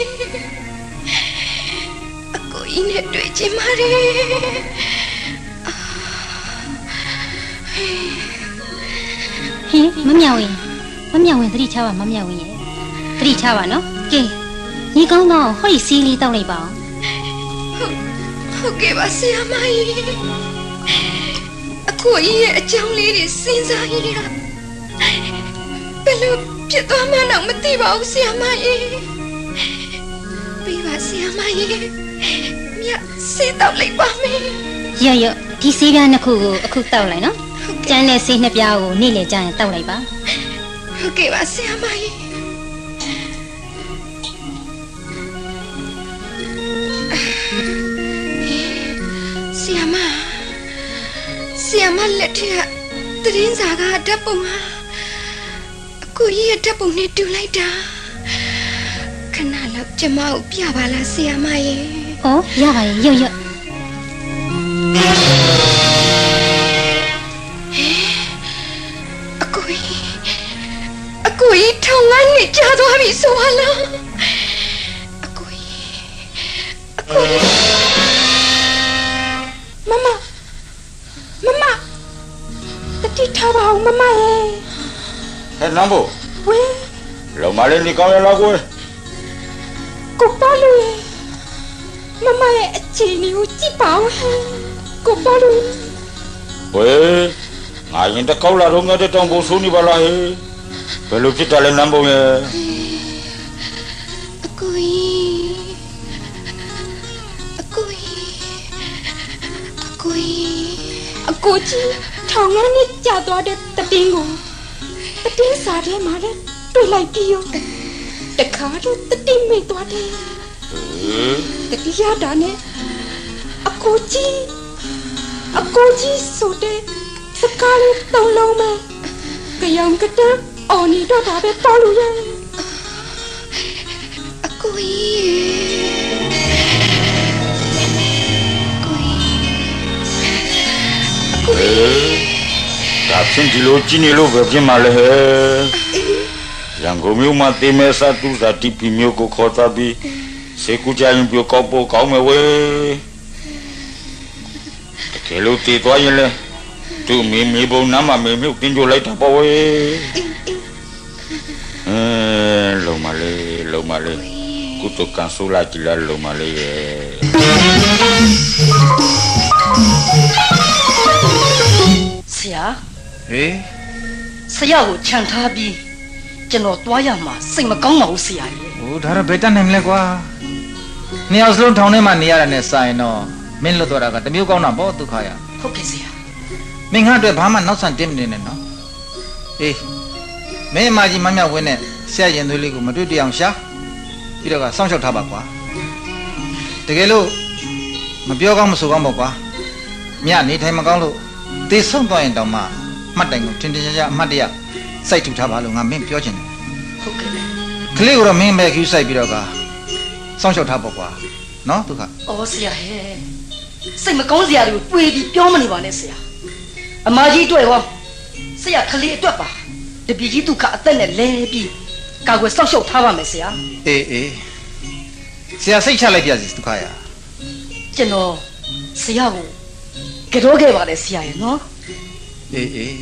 Speaker 5: အကိုကြီးနဲ့တွေ့ကျင်ပါတယ်
Speaker 8: ဟင်မမြောင်ရင်မမြောင်ရင်သတိချပါမမြောင်ရင်သတိချပါနော်ကဲညီကောင်းတော့ဟောဒီစီးလေးတောက်လိုက်ပါအောင်
Speaker 5: ဟုတ်ကဲ့ပါဆရာမကြီးအကိုကြီးရဲ့အကြောင်းလေးတွေစဉ်းစားရတာဘယ်လိုဖြစ်သွားမှန်းတော့မသိပါဘူးဆရာမကြီးပြီးပါဆရာမကြီးမြတ်စေးတော့လိုက်ပါမယ်
Speaker 8: ရရဒီဆေးပြားနှစ်ခုကိုအခုတောက်လိုက်နော် ကျန်တဲ့ဆေးနှစ်ပြားကိုနေ့လေကြာရင်တောက်လိုက်ပါ
Speaker 5: ဟုတ်ကဲ့ပါဆရာမကြီးဆရာမဆရာမလက်ထက်ကသတင်းစာကဓာတ်ပုံဟာအကိုကြီးရဲ့ဓာတ်ပုံနဲ့တူလိုက်တာခဏလောက်ကျမကိုပြပါလားဆရာမရဲ့။
Speaker 8: အော်ရပါရဲ့ရရ
Speaker 5: အ လားအကိုကြီးအကိုကြီးမမမမတတိထားပါဦးမမရဲ့
Speaker 14: ဟဲ့နမ်ဘို
Speaker 5: ဝဲ
Speaker 14: လောမလေးနေကောင်းရလားကိုယ်
Speaker 5: ကိုပါလူရဲ့မမရဲ့အခြေအနေကိုကြည့်ပါဦးဟဲ့ကိုပါလူ
Speaker 14: ဝေးငါရင်တကောက်လာတော့ငါတဲ့တောင်ကိုဆိုးနေပါလားဟဲ့ဘယ်လိုဖြစ်တာလဲနမ်ဘိုရဲ့
Speaker 5: ကိုကြီး
Speaker 7: ထောင်ငန်းနဲ့ကြာသွားတဲ့တတင်းကိုတတင်းစာထဲမှာလည်းတွေ့လိုက်ပြီးရောတတခါတော့တတိမိတ်သွားတယ်
Speaker 14: ဟေး
Speaker 7: တတိယတာနဲ့အကိုကြီးအကိုကြီးဆိုတဲ့စကားလေးသုံးလုံးမဲ့ကြောင်ကတန်းအော်နီတော့တာပဲပေါ်လို့ရဲ့
Speaker 6: အကိုကြီးကို
Speaker 14: ဟေးဒါဖြင့်ဒီလိုကြည့်နေလို့ပဲဖြစ်မှာလေဟဲ့ရန်ကုန်မြို့မှာတေမဲစာတူစာတီပီမျိုးကိုခေါ်တာပြီးစေကူကြရင်ပြောကောက်ဖို့ကောင်းမယ်ဝဲတကယ်လို့တည်သွားရင်လေသူ့မိမိဘုံနားမှာမိမြုပ်တင်ကြလိုက်တာပေါ့ဝဲအဲလုံမလေးလုံမလေးကုတကန်ဆူလာကြည့်လာလုံမလေးရဲ့
Speaker 15: ဆရာ
Speaker 1: ဟေး
Speaker 15: ဆရာကိုခြံထားပြီးကျွန်တော်သွားရမှာစိတ်မကောင်းပါဘူးဆရာကြီး
Speaker 1: ဟိုဒါတော့ဘယ်တတ်နိုင်မလဲကွာနှစ်ယောက်စလုံးထောင်ထဲမှာနေရတာနဲ့စာရင်တော့မင်းလွတ်တော့တာကတမျိုးကောင်းတာပေါ့ဒုက္ခရ
Speaker 15: ဟုတ်ကဲ့ဆရာ
Speaker 1: မင်းငါအတွက်ဘာမှနောက်ဆန်တင်းမနေနဲ့နော်အေးမင်းအမကြီးမမြောက်ဝင်းနဲ့ဆရာရင်သွေးလေးကိုမတွေ့တအောင်ရှာပြီးတော့ကစောင့်ရှောက်ထားပါကွာတကယ်လို့မပြောကောင်းမဆိုကောင်းပေါ့ကွာမြနေထိုင်မကောင်းလို့ သေဆုံးသွားရင်တောင်မှမှတ်တိုင်ကိုတင်တင်ကြကြအမှတ်တရစိုက်ထူထားပါလို့ငါမင်းပြောချင်တယ်
Speaker 15: ဟုတ်ကဲ့
Speaker 1: ကလေးကိုတော့မင်းပဲ cứu စိုက်ပြီးတော့ကစောင့်ရှောက်ထားပေါ့ကွာနော်ဒုက္ခ
Speaker 15: အော်ဆရာဟဲ့စိတ်မကောင်းစရာတွေကိုတွေးပြီးပြောမနေပါနဲ့ဆရာအမကြီးအတွက်ရောဆရာကလေးအတွက်ပါတပည့်ကြီးဒုက္ခအသက်နဲ့လဲပြီးကာကွယ်စောင့်ရှောက်ထားပါမယ်ဆရာ
Speaker 1: အေးအေးဆရာစိတ်ချလိုက်ပြစီဒုက္ခရ
Speaker 15: ကျွန်တော်ဆရာကို ကြောခဲ့ပါတယ်ဆရာရဲ့နော်
Speaker 1: အေးအေး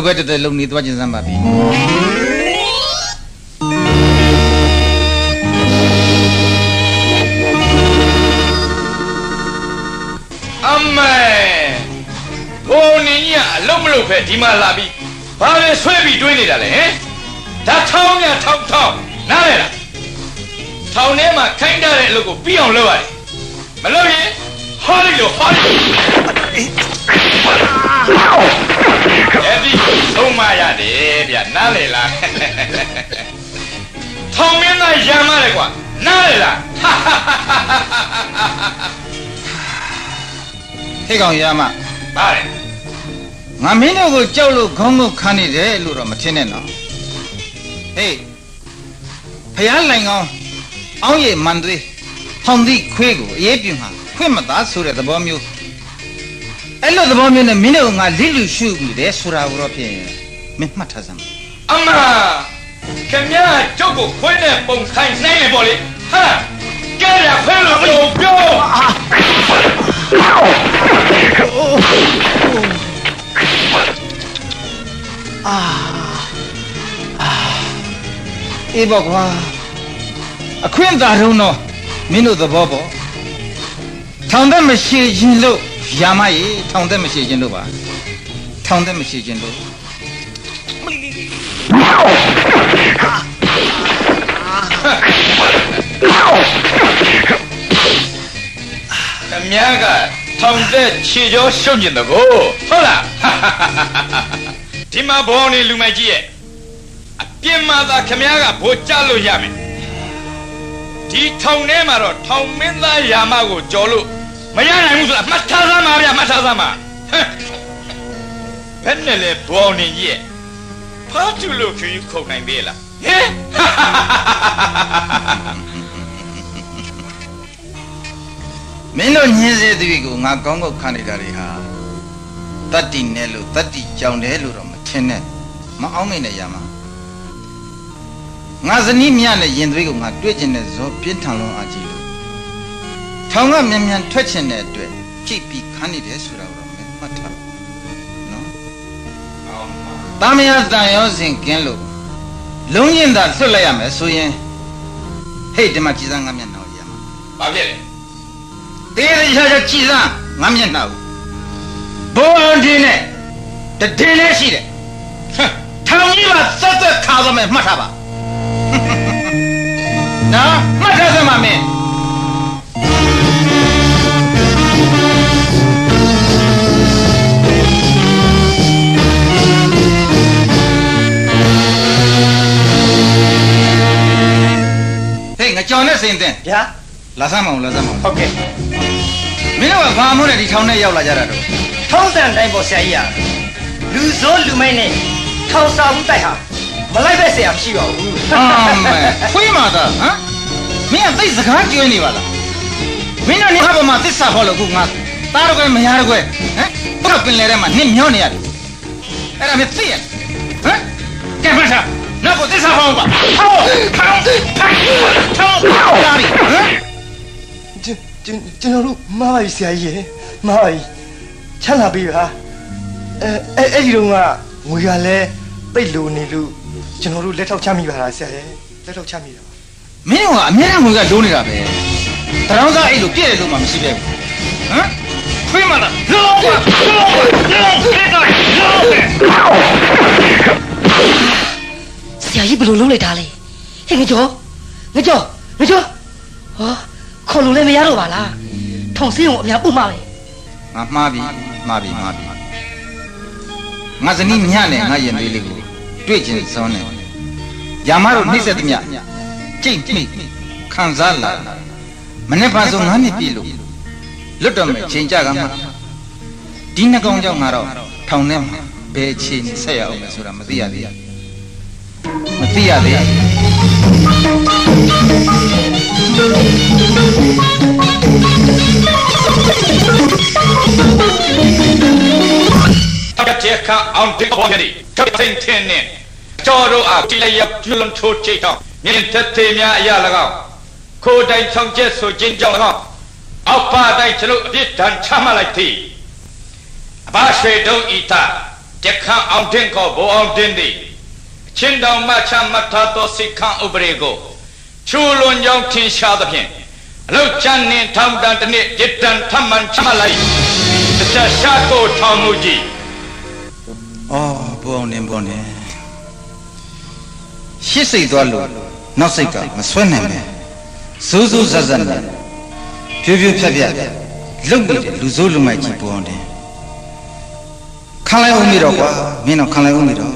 Speaker 6: လိုပဲတတဲ
Speaker 1: လုံနေသွားခြင်းစမ်းပါပြီ
Speaker 14: အမေဘိုးနင်းကြီးကအလုံးမလုံးပဲဒီမှာလာပြီးဘာလဲဆွဲပြီးတွေးနေတာလဲဟမ်ဒါထောင်းရထောင်းထောင်းနားလဲလားထောင်းထဲမှာခိုင်းထားတဲ့အလုပ်ကိုပြီးအောင်လုပ်ရတယ်မလုပ်ရင်ဟောလိလို့ဟောလိ အဲ့ဒီသုံးမရတယ်ဗျနားလေလားထောင်းမင်းသားရံမလဲကွာနားလေလား
Speaker 1: ဟေ့ကောင်ရမ
Speaker 14: ပါလေ
Speaker 1: ငါမင်းတို့ကိုကြောက်လို့ခေါင်းကိုခန်းနေတယ်လို့တော့မထင်နဲ့နော်ဟေးဖះလိုင်ကောင်းအောင်းရည်မန်သွေးဟောင်သည့်ခွေးကိုအေးပြူမှာခွင့်မသားဆိုတဲ့သဘောမျိုး အဲ့လိုသဘောမျိုးနဲ့မင်းတို့ကငါလိလူရှုမှုတယ်ဆိုတာကိုတော့ဖြင့်မင်းမှတ်ထားစမ်း
Speaker 14: အမခင်ဗျာကျုပ်ကိုခွေးနဲ့ပုံဆိုင်နိုင်လေပေါ့လေဟာကဲရခွေးလို့ပြောပြော
Speaker 1: အေးပေါ့ကွာအခွင့်သာတုံးတော့မင်းတို့သဘောပေါ့ထောင်သက်မရှိခြင်းလို့ ယာမရေထောင်သက်မရှိခြင်းလို့ပါထောင်သက်မရှိခြင်းလို့
Speaker 14: ခင်ဗျားကထောင်သက်ခြေကြောရှုပ်ကျင်တကိုဟုတ်လားဒီမှာဘောင်းနေလူမိုက်ကြီးရဲ့အပြင်းမှသာခင်ဗျားကဘိုးကြလို့ရမယ်ဒီထောင်ထဲမှာတော့ထောင်မင်းသားယာမကိုကြော်လို့မ ရနိုင်ဘူးဆိုတာမှတ်ထားစမ်းပါဗျာမှတ်ထားစမ်းပါဟမ်ဘယ်နဲ့လဲဘောင်းနေကြီးရဲ့ဖားသူလို့ခရီးခုန်နိုင်သေးလားဟဲ့
Speaker 1: မင်းတို့ညင်းစေသူတွေကိုငါကောင်းကောက်ခံနေတာတွေဟာတတ္တိနဲ့လို့တတ္တိကြောင်တယ်လို့တော့မထင်နဲ့မအောင်မိနဲ့ရမှာငါဇနီးမြနဲ့ရင်သွေးကိုငါတွေ့ကျင်တဲ့ဇောပြင်းထန်လုံးအကြည့်လို့ ထောင်ကမြန်မြန်ထွက်ချင်တဲ့အတွက်ကြိတ်ပြီးခန်းနေတယ်ဆိုတာကိုတော့မင်းမှတ်ထားနော်တာမယတန်ရောစဉ်ကင်းလို့လုံးရင်သာလွတ်လိုက်ရမယ်ဆိုရင်ဟေ့ဒီမှာကြည်စမ်းငါမျက်နှာကိုရမှာ
Speaker 14: ဘာဖြစ်လဲ
Speaker 1: တေးရရကြည်စမ်းငါမျက်နှာကိုဘိုးအောင်ဒီနဲ့တည်လေးရှိတယ်ဟမ်ထောင်ကြီးကသက်သက်ခါသွားမယ်မှတ်ထားပါနော်မှတ်ထားစမ်းပါမင်း ငါကြောင်နဲ့စိန်တင်
Speaker 3: ဗျာ
Speaker 1: လာစမ်းမအောင်လာစမ်းမအောင်
Speaker 3: ဟုတ်ကဲ့
Speaker 1: မင်းတို့ကဘာမို့လဲဒီထောင်ထဲရောက်လာကြတာတော့
Speaker 3: ထောင်းစံတိုင်းပေါ်ဆရာကြီးอ่ะလူစိုးလူမိုက်နဲ့ထောင်စာဘူးတိုက်ဟာမလိုက်ပဲဆရာမရှိပါဘူး
Speaker 1: အာမဲဖွေးမာသားဟမ်မင်းကသိစကားကျွေးနေပါလားမင်းတို့နေဟာပေါ်မှာသစ္စာဟောလို့ခုငါသားတော့ကွယ်မယားတော့ကွယ်ဟမ်ဘုရားပင်လေထဲမှာနင့်မျောနေရတယ်အဲ့ဒါမင်းသိရဟမ်ကဲမထား နောက်ကိုသစ္စာဟောပါဟောထောင်းထောင်းထောင်းလာပြီဟမ်
Speaker 3: ကျွန်ကျွန်တော်တို့မှားပါပြီဆရာကြီးရေမှားပါပြီချမ်းသာပြီပါအဲအဲ့အဲ့ဒီတော့ကငွေကလည်းပိတ်လို့နေလို့ကျွန်တော်တို့လက်ထောက်ချမိပါလားဆရာရေလက်ထောက်ချမိတာပါ
Speaker 1: မင်းကအမြဲတမ်းငွေကလိုးနေတာပဲတရောင်းသားအဲ့လိုပြည့်တယ်လို့မှမရှိပဲဘူးဟမ်ဖွေးမာသားလုံးဝလုံးဝလုံးဝပြည့်တော့လုံးဝ
Speaker 15: ဆ ရာကြီးဘယ်လိုလုပ်လိုက်တာလဲဟဲ့ငကြောငကြောငကြောဟောခေါ်လို့လည်းမရတော့ပါလားထုံစင်းအောင်အများဥမှာပဲ
Speaker 1: ငါမှားပြီမှားပြီမှားပြီငါဇနီးမြနဲ့ငါရင်သွေးလေးကိုတွေ့ကျင်စောနေယာမတို့နှိမ့်ဆက်သည်မြကြိတ်မိခံစားလာမနေ့ပါဆိုငါနှစ်ပြည့်လို့လွတ်တော့မယ်ချိန်ကြကမှဒီနှစ်ကောင်ကြောင့်ငါတော့ထောင်ထဲမှာဘယ်ချိန်ဆက်ရအောင်လဲဆိုတာမသိရသေးဘူး မသိရသေးဘူး
Speaker 14: တကြခအောင်တိပေါ်ရည်ထပ်သိထင်းနဲ့ကြော်တို့အားတိလျက်ကျွလွန်ထိုးချိတ်တော့မြင်သက်သေးများအရာ၎င်းခိုးတိုင်ချောင်ကျက်ဆိုခြင်းကြောင့်၎င်းအောက်ပါတိုင်းကျွန်ုပ်အပြစ်ဒဏ်ချမှတ်လိုက်သည်အဘရွှေတုံးဤတာတခန့်အောင်တင်ကိုဘောအောင်တင်သည်အ ချင်းတောင်မှချမှတ်ထားသောစိတ်ခန့်ဥပဒေကိုချူလွန်ကြောင်းထင်ရှားသဖြင့်အလုတ်ချမ်းနှင်ထောင်တန်တစ်နှစ်တစ်တန်ထမှန်ချမှတ်လိုက်တခြားရှာကိုထောင်မှုကြီး
Speaker 1: အော်ဘုအောင်နေဘုအောင်နေရှစ်စိတ်သွားလို့နောက်စိတ်ကမဆွဲနိုင်ပဲစူးစူးဇက်ဇက်နဲ့ဖြူးဖြူးဖြက်ဖြက်လုတ်နေတဲ့လူစိုးလူမိုက်ကြီးဘုအောင်တယ်ခံလိုက်ဦးမိတော့ကွာမင်းတော့ခံလိုက်ဦးမိတော့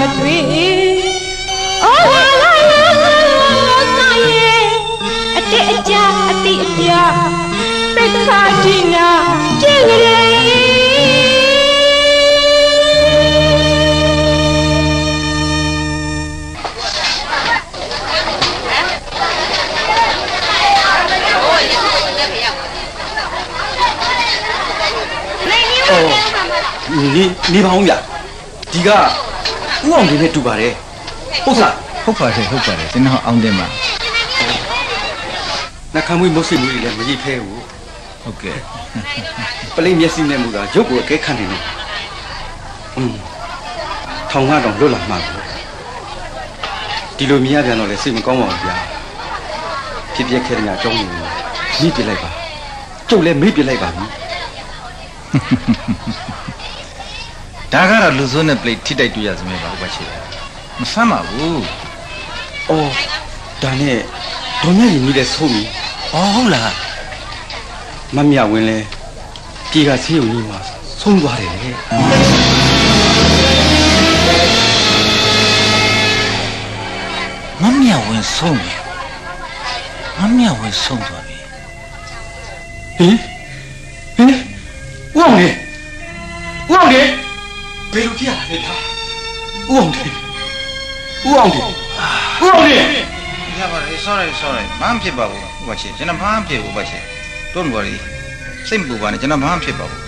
Speaker 16: မှာမတွေ့အော်လာလာလာလာကာရဲ့အတက်အကြအတိအပြပက္ခတိနာကြည့်ကြတယ်
Speaker 2: အော်နေနေပါဦးဗျဒီက ဥအောင်လေးနဲ့တူပါတယ်ဟုတ်လား
Speaker 1: ဟုတ်ပါတယ်ဟုတ်ပါတယ်ကျွန်တော်အောင်တင်ပါ
Speaker 2: နှခမ်းမွေးမုတ်စိမွေးတွေလည်းမရိပ်ဖဲဘူး
Speaker 1: ဟုတ်ကဲ့
Speaker 2: ပလိမျက်စိနဲ့မူတာရုပ်ကိုအကဲခတ်နေတယ်อืมထောင်ကတော့လွတ်လာမှာဘူးဒီလိုမြင်ရပြန်တော့လေစိတ်မကောင်းပါဘူးဗျာဖြစ်ပြခဲ့တဲ့အကြောင်းကိုမိပြလိုက်ပါကျုပ်လည်းမေ့ပြလိုက်ပါပြီ
Speaker 1: ဒါကတော့လူစိုးနဲ့ plate ထိတိုက်တွေ့ရစမယ်ပါဥပချေမဆမ်းပါဘူး
Speaker 2: အော်ဒါနဲ့ဒေါ်မြရင်ကြီးလည်းဆုံးပြီ
Speaker 1: အော်ဟုတ်လား
Speaker 2: မမြဝင်းလဲပြေကဆေးရုံကြီးမှာဆုံးသွားတယ်လေ
Speaker 1: မမြဝင်ဆုံးပြီမမြဝင်ဆုံးသွားပြီ
Speaker 2: ဟင်ဟင်ဦးအောင်လေဦးအောင်လေ ဘယ်လိုဖြစ်ရလဲဗျာဦးအောင်လေဦးအောင်လေဦးအောင်လေ
Speaker 1: ရပါတယ် sorry sorry ဘာမှဖြစ်ပါဘူးဥပချေကျွန်တော်ဘာမှဖြစ်ဘူးဥပချေ don't worry စိတ်မပူပါနဲ့ကျွန်တော်ဘာမှဖြစ်ပါဘူး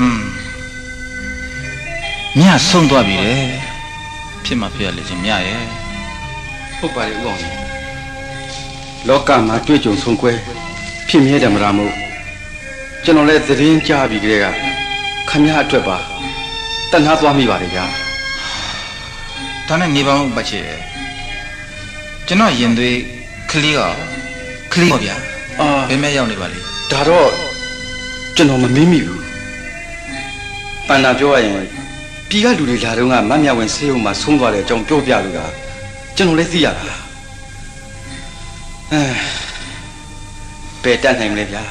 Speaker 1: อืมမြဆုံးသွားပြီလေဖြစ်မှဖြစ်ရလေချင်းမြရဲ့
Speaker 2: ဟုတ်ပါလေဦးအောင်လေလောကမှာတွေ့ကြုံဆုံးခွဲဖြစ်မြဲတယ်မလားမို့ကျွန်တော်လည်းသတင်းကြားပြီးကြတဲ့ကခမရအတွက်ပါ တဏှာသွားမိပါတယ်ဗျာ
Speaker 1: ဒါနဲ့နေပါဦးဥပချေကျွန်တော်ရင်သွေးကလေးကကလေးပါဗျာ
Speaker 2: အာ
Speaker 1: ဘယ်မဲ့ရောက်နေပါလိမ့်
Speaker 2: ဒါတော့ကျွန်တော်မမင်းမိဘူးပန္နာပြောရရင်ပြည်ကလူတွေလာတော့ကမတ်မြဝင်ဆေးရုံမှာဆုံးသွားတဲ့အကြောင်းပြောပြလို့ကကျွန်တော်လည်းသိရတာအဲဘယ်တတ်နိုင်မလဲဗျာ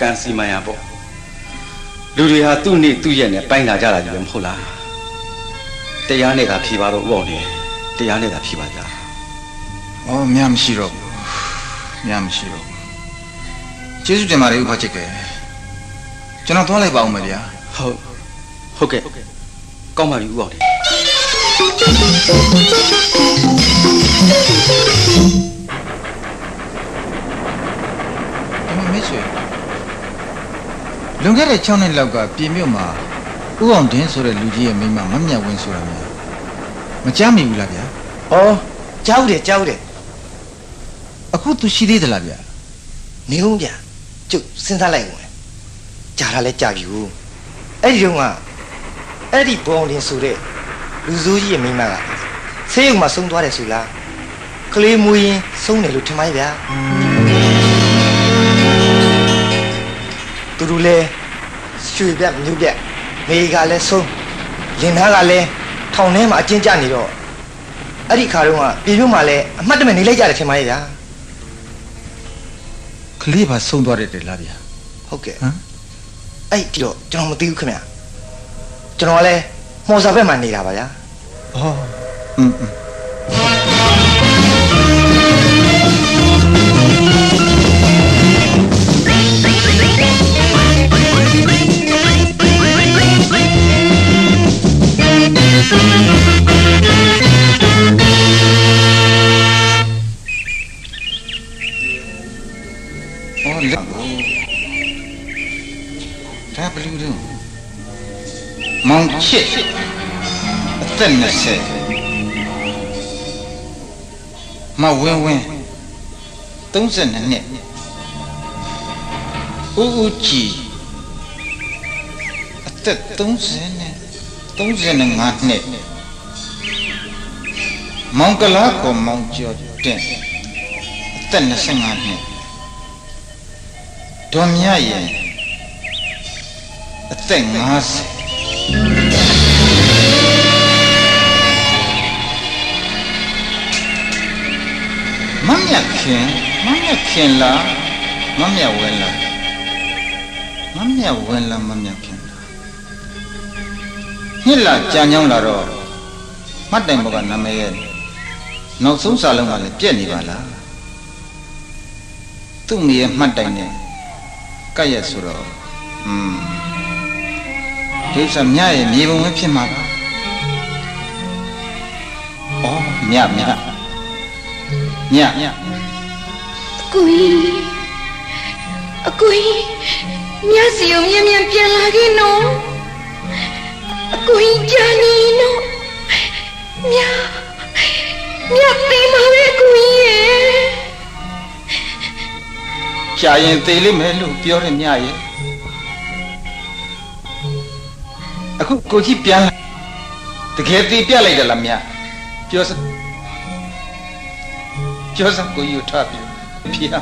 Speaker 2: ကံစီမံရပေါ့ လူတွေဟာသူ့နေ့သူ့ရက်နဲ့ပိုင်းလာကြတာကြီးပဲမဟုတ်လားတရားနဲ့သာဖြေပါတော့ဥအောင်နေတရားနဲ့သာဖြေပါဗျာ။
Speaker 1: အော်မြတ်မရှိတော့ဘူး။မြတ်မရှိတော့ဘူး။ကျေးဇူးတင်ပါတယ်ဥပချစ်က။ကျွန်တော်သွားလိုက်ပါဦးမယ်ဗျာ
Speaker 2: ဟုတ်ဟုတ်ကဲ့ကောင်းပါပြီဥအောင်နေ။
Speaker 1: အမမေဆွေ လွန်ခဲ့တဲ့6နှစ်လောက်ကပြည်မြို့မှာဥအောင်ဒင်းဆိုတဲ့လူကြီးရဲ့မိန်းမမမြတ်ဝင်းဆိုတာများမကြားမိဘူးလားဗျာ။
Speaker 17: ဩကြောက်တယ်ကြောက်တယ်။
Speaker 1: အခုသူရှိသေးသလားဗျာ
Speaker 17: နေဦးဗျ။ကျုပ်စဉ်းစားလိုက်ဝင်။ကြာတာလဲကြာပြီဘူး။အဲ့ဒီတော့ကအဲ့ဒီဘောင်တင်ဆိုတဲ့လူစိုးကြီးရဲ့မိန်းမကဆေးရုံမှာဆုံးသွားတယ်ဆိုလား။ကလေးမွေးရင်ဆုံးတယ်လို့ထင်ပါရဲ့ဗျာ။ သူတို့လဲရွှေပြက်မြုပ်ပြက်မေကလည်းဆုံးလင်သားကလည်းထောင်ထဲမှာအကျဉ်းကျနေတော့အဲ့ဒီခါတုန်းကပြည်မြို့မှာလည်းအမှတ်တမဲ့နေလိုက်ကြတယ်ထင်ပါရဲ့ဗျာ။
Speaker 1: ကလေးပါဆုံးသွားတယ်တဲ့လားဗျာ
Speaker 17: ဟုတ်ကဲ့။
Speaker 1: ဟမ်
Speaker 17: အဲ့ဒီတော့ကျွန်တော်မသိဘူးခင်ဗျကျွန်တော်ကလည်းမော်စာဘက်မှာနေတာပါဗျာ။
Speaker 1: အော်။อืม ချစ်အသက်20မဝင်းဝင်း32နှစ်ဦးဦးကြည်အသက်30နဲ့35နှစ်မောင်ကလာကိုမောင်ကျော်တင်အသက်25နှစ်ဒေါ်မြရဲ့အသက်50 ခင်မမြတ်ခင်လားမမြတ်ဝဲလားမမြတ်ဝဲလားမမြတ်ခင်လားနှစ်လာကြာညောင်းလာတော့မှတ်တိုင်ဘောကနာမည်ရဲ့နောက်ဆုံးစာလုံးကလည်းပြက်နေပါလားသူ့မိရဲ့မှတ်တိုင်နဲ့ကပ်ရက်ဆိုတော့อืมဒီစမြရဲ့မြေပုံပဲဖြစ်မှာပါဩမြမြမြမြ
Speaker 6: အ ကူကြီးအကူကြီးမြတ်စီကိုမြန်မြန်ပြန်လာခဲ့နော်အကူကြီးကြာနေနော်မြတ်မြတ်သေးမှာပဲအကူကြီးရဲ့
Speaker 1: ကြာရင်သေလိမ့်မယ်လို့ပြောတယ်မြရဲ့အခုကိုကြီးပြန်လာတကယ်သေပြလိုက်တယ်လားမြပြောစပြောစကိုကြီးကိုထားပြ ဖြေရ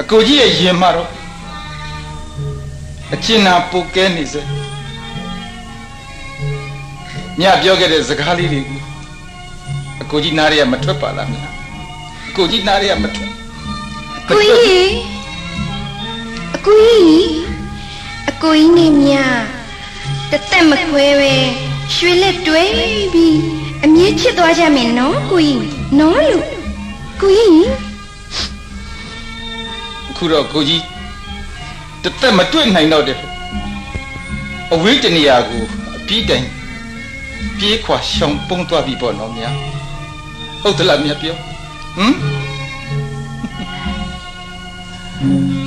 Speaker 1: အကိုကြီးရဲ့ရင်မှာတော့အကျဉ်းနာပုတ်ကဲနေစေမြပြောခဲ့တဲ့စကားလေးတွေကိုအကိုကြီးနားရမထွက်ပါလားမြအကိုကြီးနားရမထွက်
Speaker 6: အကူကြီးအကူကြီးအကူကြီးနေမြတသက်မခွဲပဲရွှေလက်တွဲပြီးအမြဲချစ်သွားကြမယ်နော်အကူကြီးနော်လို့အ ကူကြီး
Speaker 1: အခုတော့ကိုကြီးတစ်သက်မတွေ့နိုင်တော့တယ်အဝေးတနေရာကိုအပြီးတိုင်ပြေးခွာရှောင်ပုန်းသွားပြီပေါ့နော်မြတ်ဟုတ်သလားမြတ်ပြောဟမ်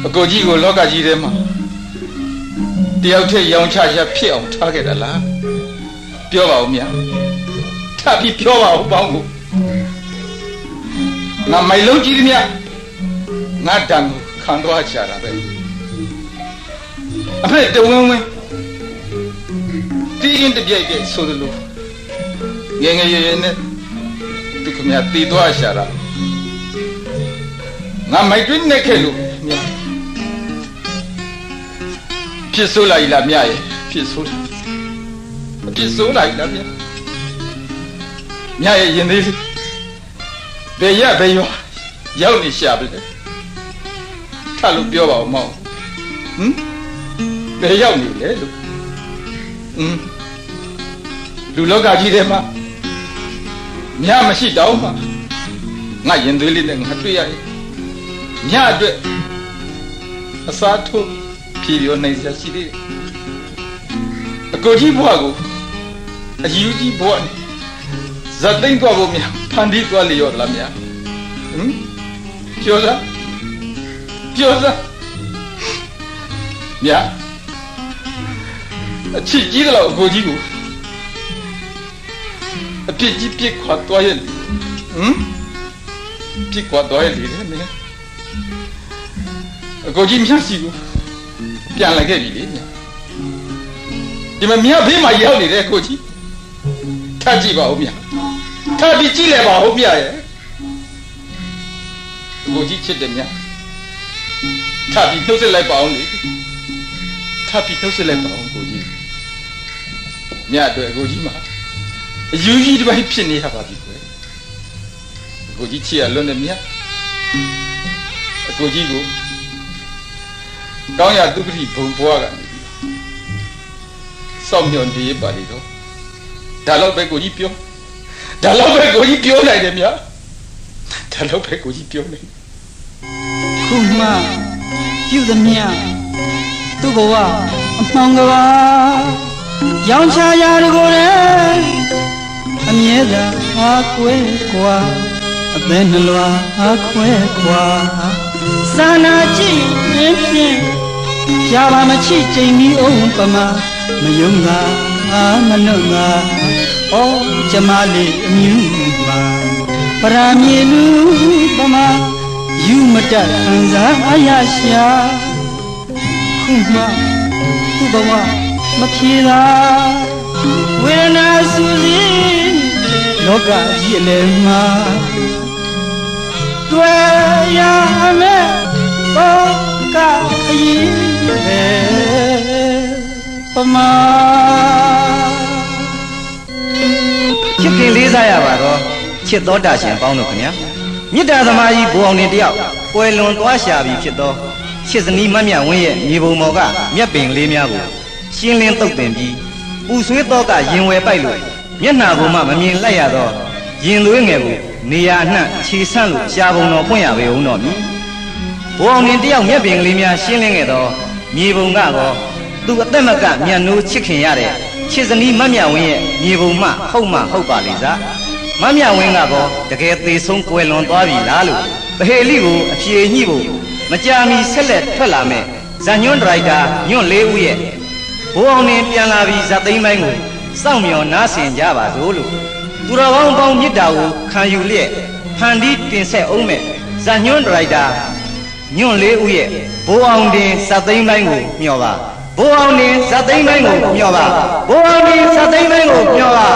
Speaker 1: အကိုကြီးကိုလောကကြီးထဲမှာတယောက်ထက်ရောင်ချရဖြစ်အောင်ထားခဲ့တာလားပြောပါဦးမြတ်ထပ်ပြီးပြောပါဦးပေါင်းကို ငါမိုင်လုံးကြီးသည်မြတ်ငါတန်ကိုခံသွားချတာပဲအဖေတဝင်းဝင်းတီးရင်တပြိုက်ပြိုက်ဆိုသလိုငယ်ငယ်ရွယ်ရွယ်နဲ့သူခမရတီးသွားချတာငါမိုက်တွင်းနဲ့ခဲ့လို့မြတ်ဖြစ်ဆိုးလိုက်လားမြရဲ့ဖြစ်ဆိုးလားမဖြစ်ဆိုးလိုက်လားမြတ်မြရဲ့ရင်သေးလေး ဘယ်ရဘယ်ရောရောက်နေရှာပြီလေထလို့ပြောပါဦးမောင်ဟမ်ဘယ်ရောက်နေလဲလို့ဟမ်လူလောကကြီးထဲမှာမြမရှိတော့မှငါရင်သွေးလေးနဲ့ငါတွေ့ရရင်မြအတွက်အစားထိုးဖြေပြောနိုင်စရာရှိသေးတယ်အကိုကြီးဘွားကိုအယူကြီးဘွားနဲ့ဇတ်သိမ့်သွားဖို့မြ ဖန်တီးသွားလျော်လားမြဟမ်ပြောလားပြောစမ်းမြအချစ်ကြီးတယ်လို့အကိုကြီးကိုအပြစ်ကြီးပြစ်ခွာသွားရဲ့ဟမ်ပြစ်ခွာသွားရဲ့လေမင်းအကိုကြီးမြတ်စီကိုပြန်လာခဲ့ပြီလေမြဒီမှာမြတ်ဘေးမှာရောက်နေတဲ့အကိုကြီးထပ်ကြည့်ပါဦးမြ ထပ်ပြီးကြည့်လဲပါဦးမြရဲ့အကိုကြီးချစ်တယ်မြတ်ထပ်ပြီးနှုတ်ဆက်လိုက်ပါအောင်လေထပ်ပြီးနှုတ်ဆက်လိုက်ပါအောင်ကိုကြီးမြတ်အတွက်ကိုကြီးမှာအယူကြီးတစ်ပိုင်းဖြစ်နေရပါပြီကွယ်ကိုကြီးချစ်ရလွန်းတဲ့မြတ်အကိုကြီးကိုကောင်းရဒုက္ခတိဘုံဘွားကနေပြီးစောင့်မျှော်နေပါလေတော့ဒါတော့ပဲကိုကြီးပြော ဒါတော့ပဲကိုကြီးပြောနိုင်တယ်မြတ်ဒါတော့ပဲကိုကြီးပြောနိုင်
Speaker 4: ခုမှပြုသည်မြသူ့ဘဝအမှန်ကပါရောင်ချရာတကိုယ်ရဲ့အမြဲတမ်းအားကွဲကွာအသက်နှလွာအားခွဲကွာစာနာကြည့်ရင်ဖြင့်ရှားပါမချိချိန်မီအောင်ပမာမယုံသာအာမနုငါ ဩကျမလေးအမြူပါပရမြေလူပမာယူမတတ်ခံစားအရရှာခုမှခုဘဝမဖြေသာဝေဒနာဆူစီလောကကြီးအလယ်မှာတွေ့ရမယ်ဘောကခရီးပဲပမာ
Speaker 3: ချစ်ခင်လေးစားရပါတော့ချစ်တော်တာရှင်ပေါင်းတို့ခင်ဗျာမေတ္တာသမားကြီးဘူအောင်နေတယောက်ကွယ်လွန်သွားရှာပြီဖြစ်သောချစ်စနီးမတ်မြဝင်းရဲ့မြေပုံပေါ်ကမြက်ပင်လေးများကိုရှင်းလင်းတုတ်တင်ပြီးပူဆွေးတော့ကရင်ဝယ်ပိုက်လို့မျက်နှာပေါ်မှမမြင်လိုက်ရတော့ရင်သွေးငယ်ကိုနေရာအနှံ့ခြေဆန့်လို့ရှားပုံတော်ပွင့်ရပေဦးတော့မည်ဘူအောင်နေတယောက်မြက်ပင်ကလေးများရှင်းလင်းခဲ့တော့မြေပုံကတော့သူအသက်မကမြတ်နိုးချစ်ခင်ရတဲ့ ချစ်စနီးမတ်မြဝင်းရဲ့မြေပုံမှဟုတ်မှဟုတ်ပါလေစားမမြဝင်းကတော့တကယ်သေးဆုံးကွယ်လွန်သွားပြီလားလို့ဗဟေလိကိုအပြေညှိဖို့မကြာမီဆက်လက်ထွက်လာမဲ့ဇာညွန့်ဒရိုက်တာညွန့်လေးဦးရဲ့ဘိုးအောင်နေပြန်လာပြီးဇာသိမ်းပိုင်းကိုစောင့်မျှော်နားဆင်ကြပါစို့လို့သူတော်ကောင်းပေါင်းမြစ်တာကိုခံယူလျက်ဖန်တီးတင်ဆက်အောင်မဲ့ဇာညွန့်ဒရိုက်တာညွန့်လေးဦးရဲ့ဘိုးအောင်တင်ဇာသိမ်းပိုင်းကိုမျှော်ပါ ဘိုးအောင်တင်ဇာသိမ်းပိုင်းကိုမျှော်ပါဘိုးအောင်တင်ဇာသိမ်းပိုင်းကိုမျှော်ပါ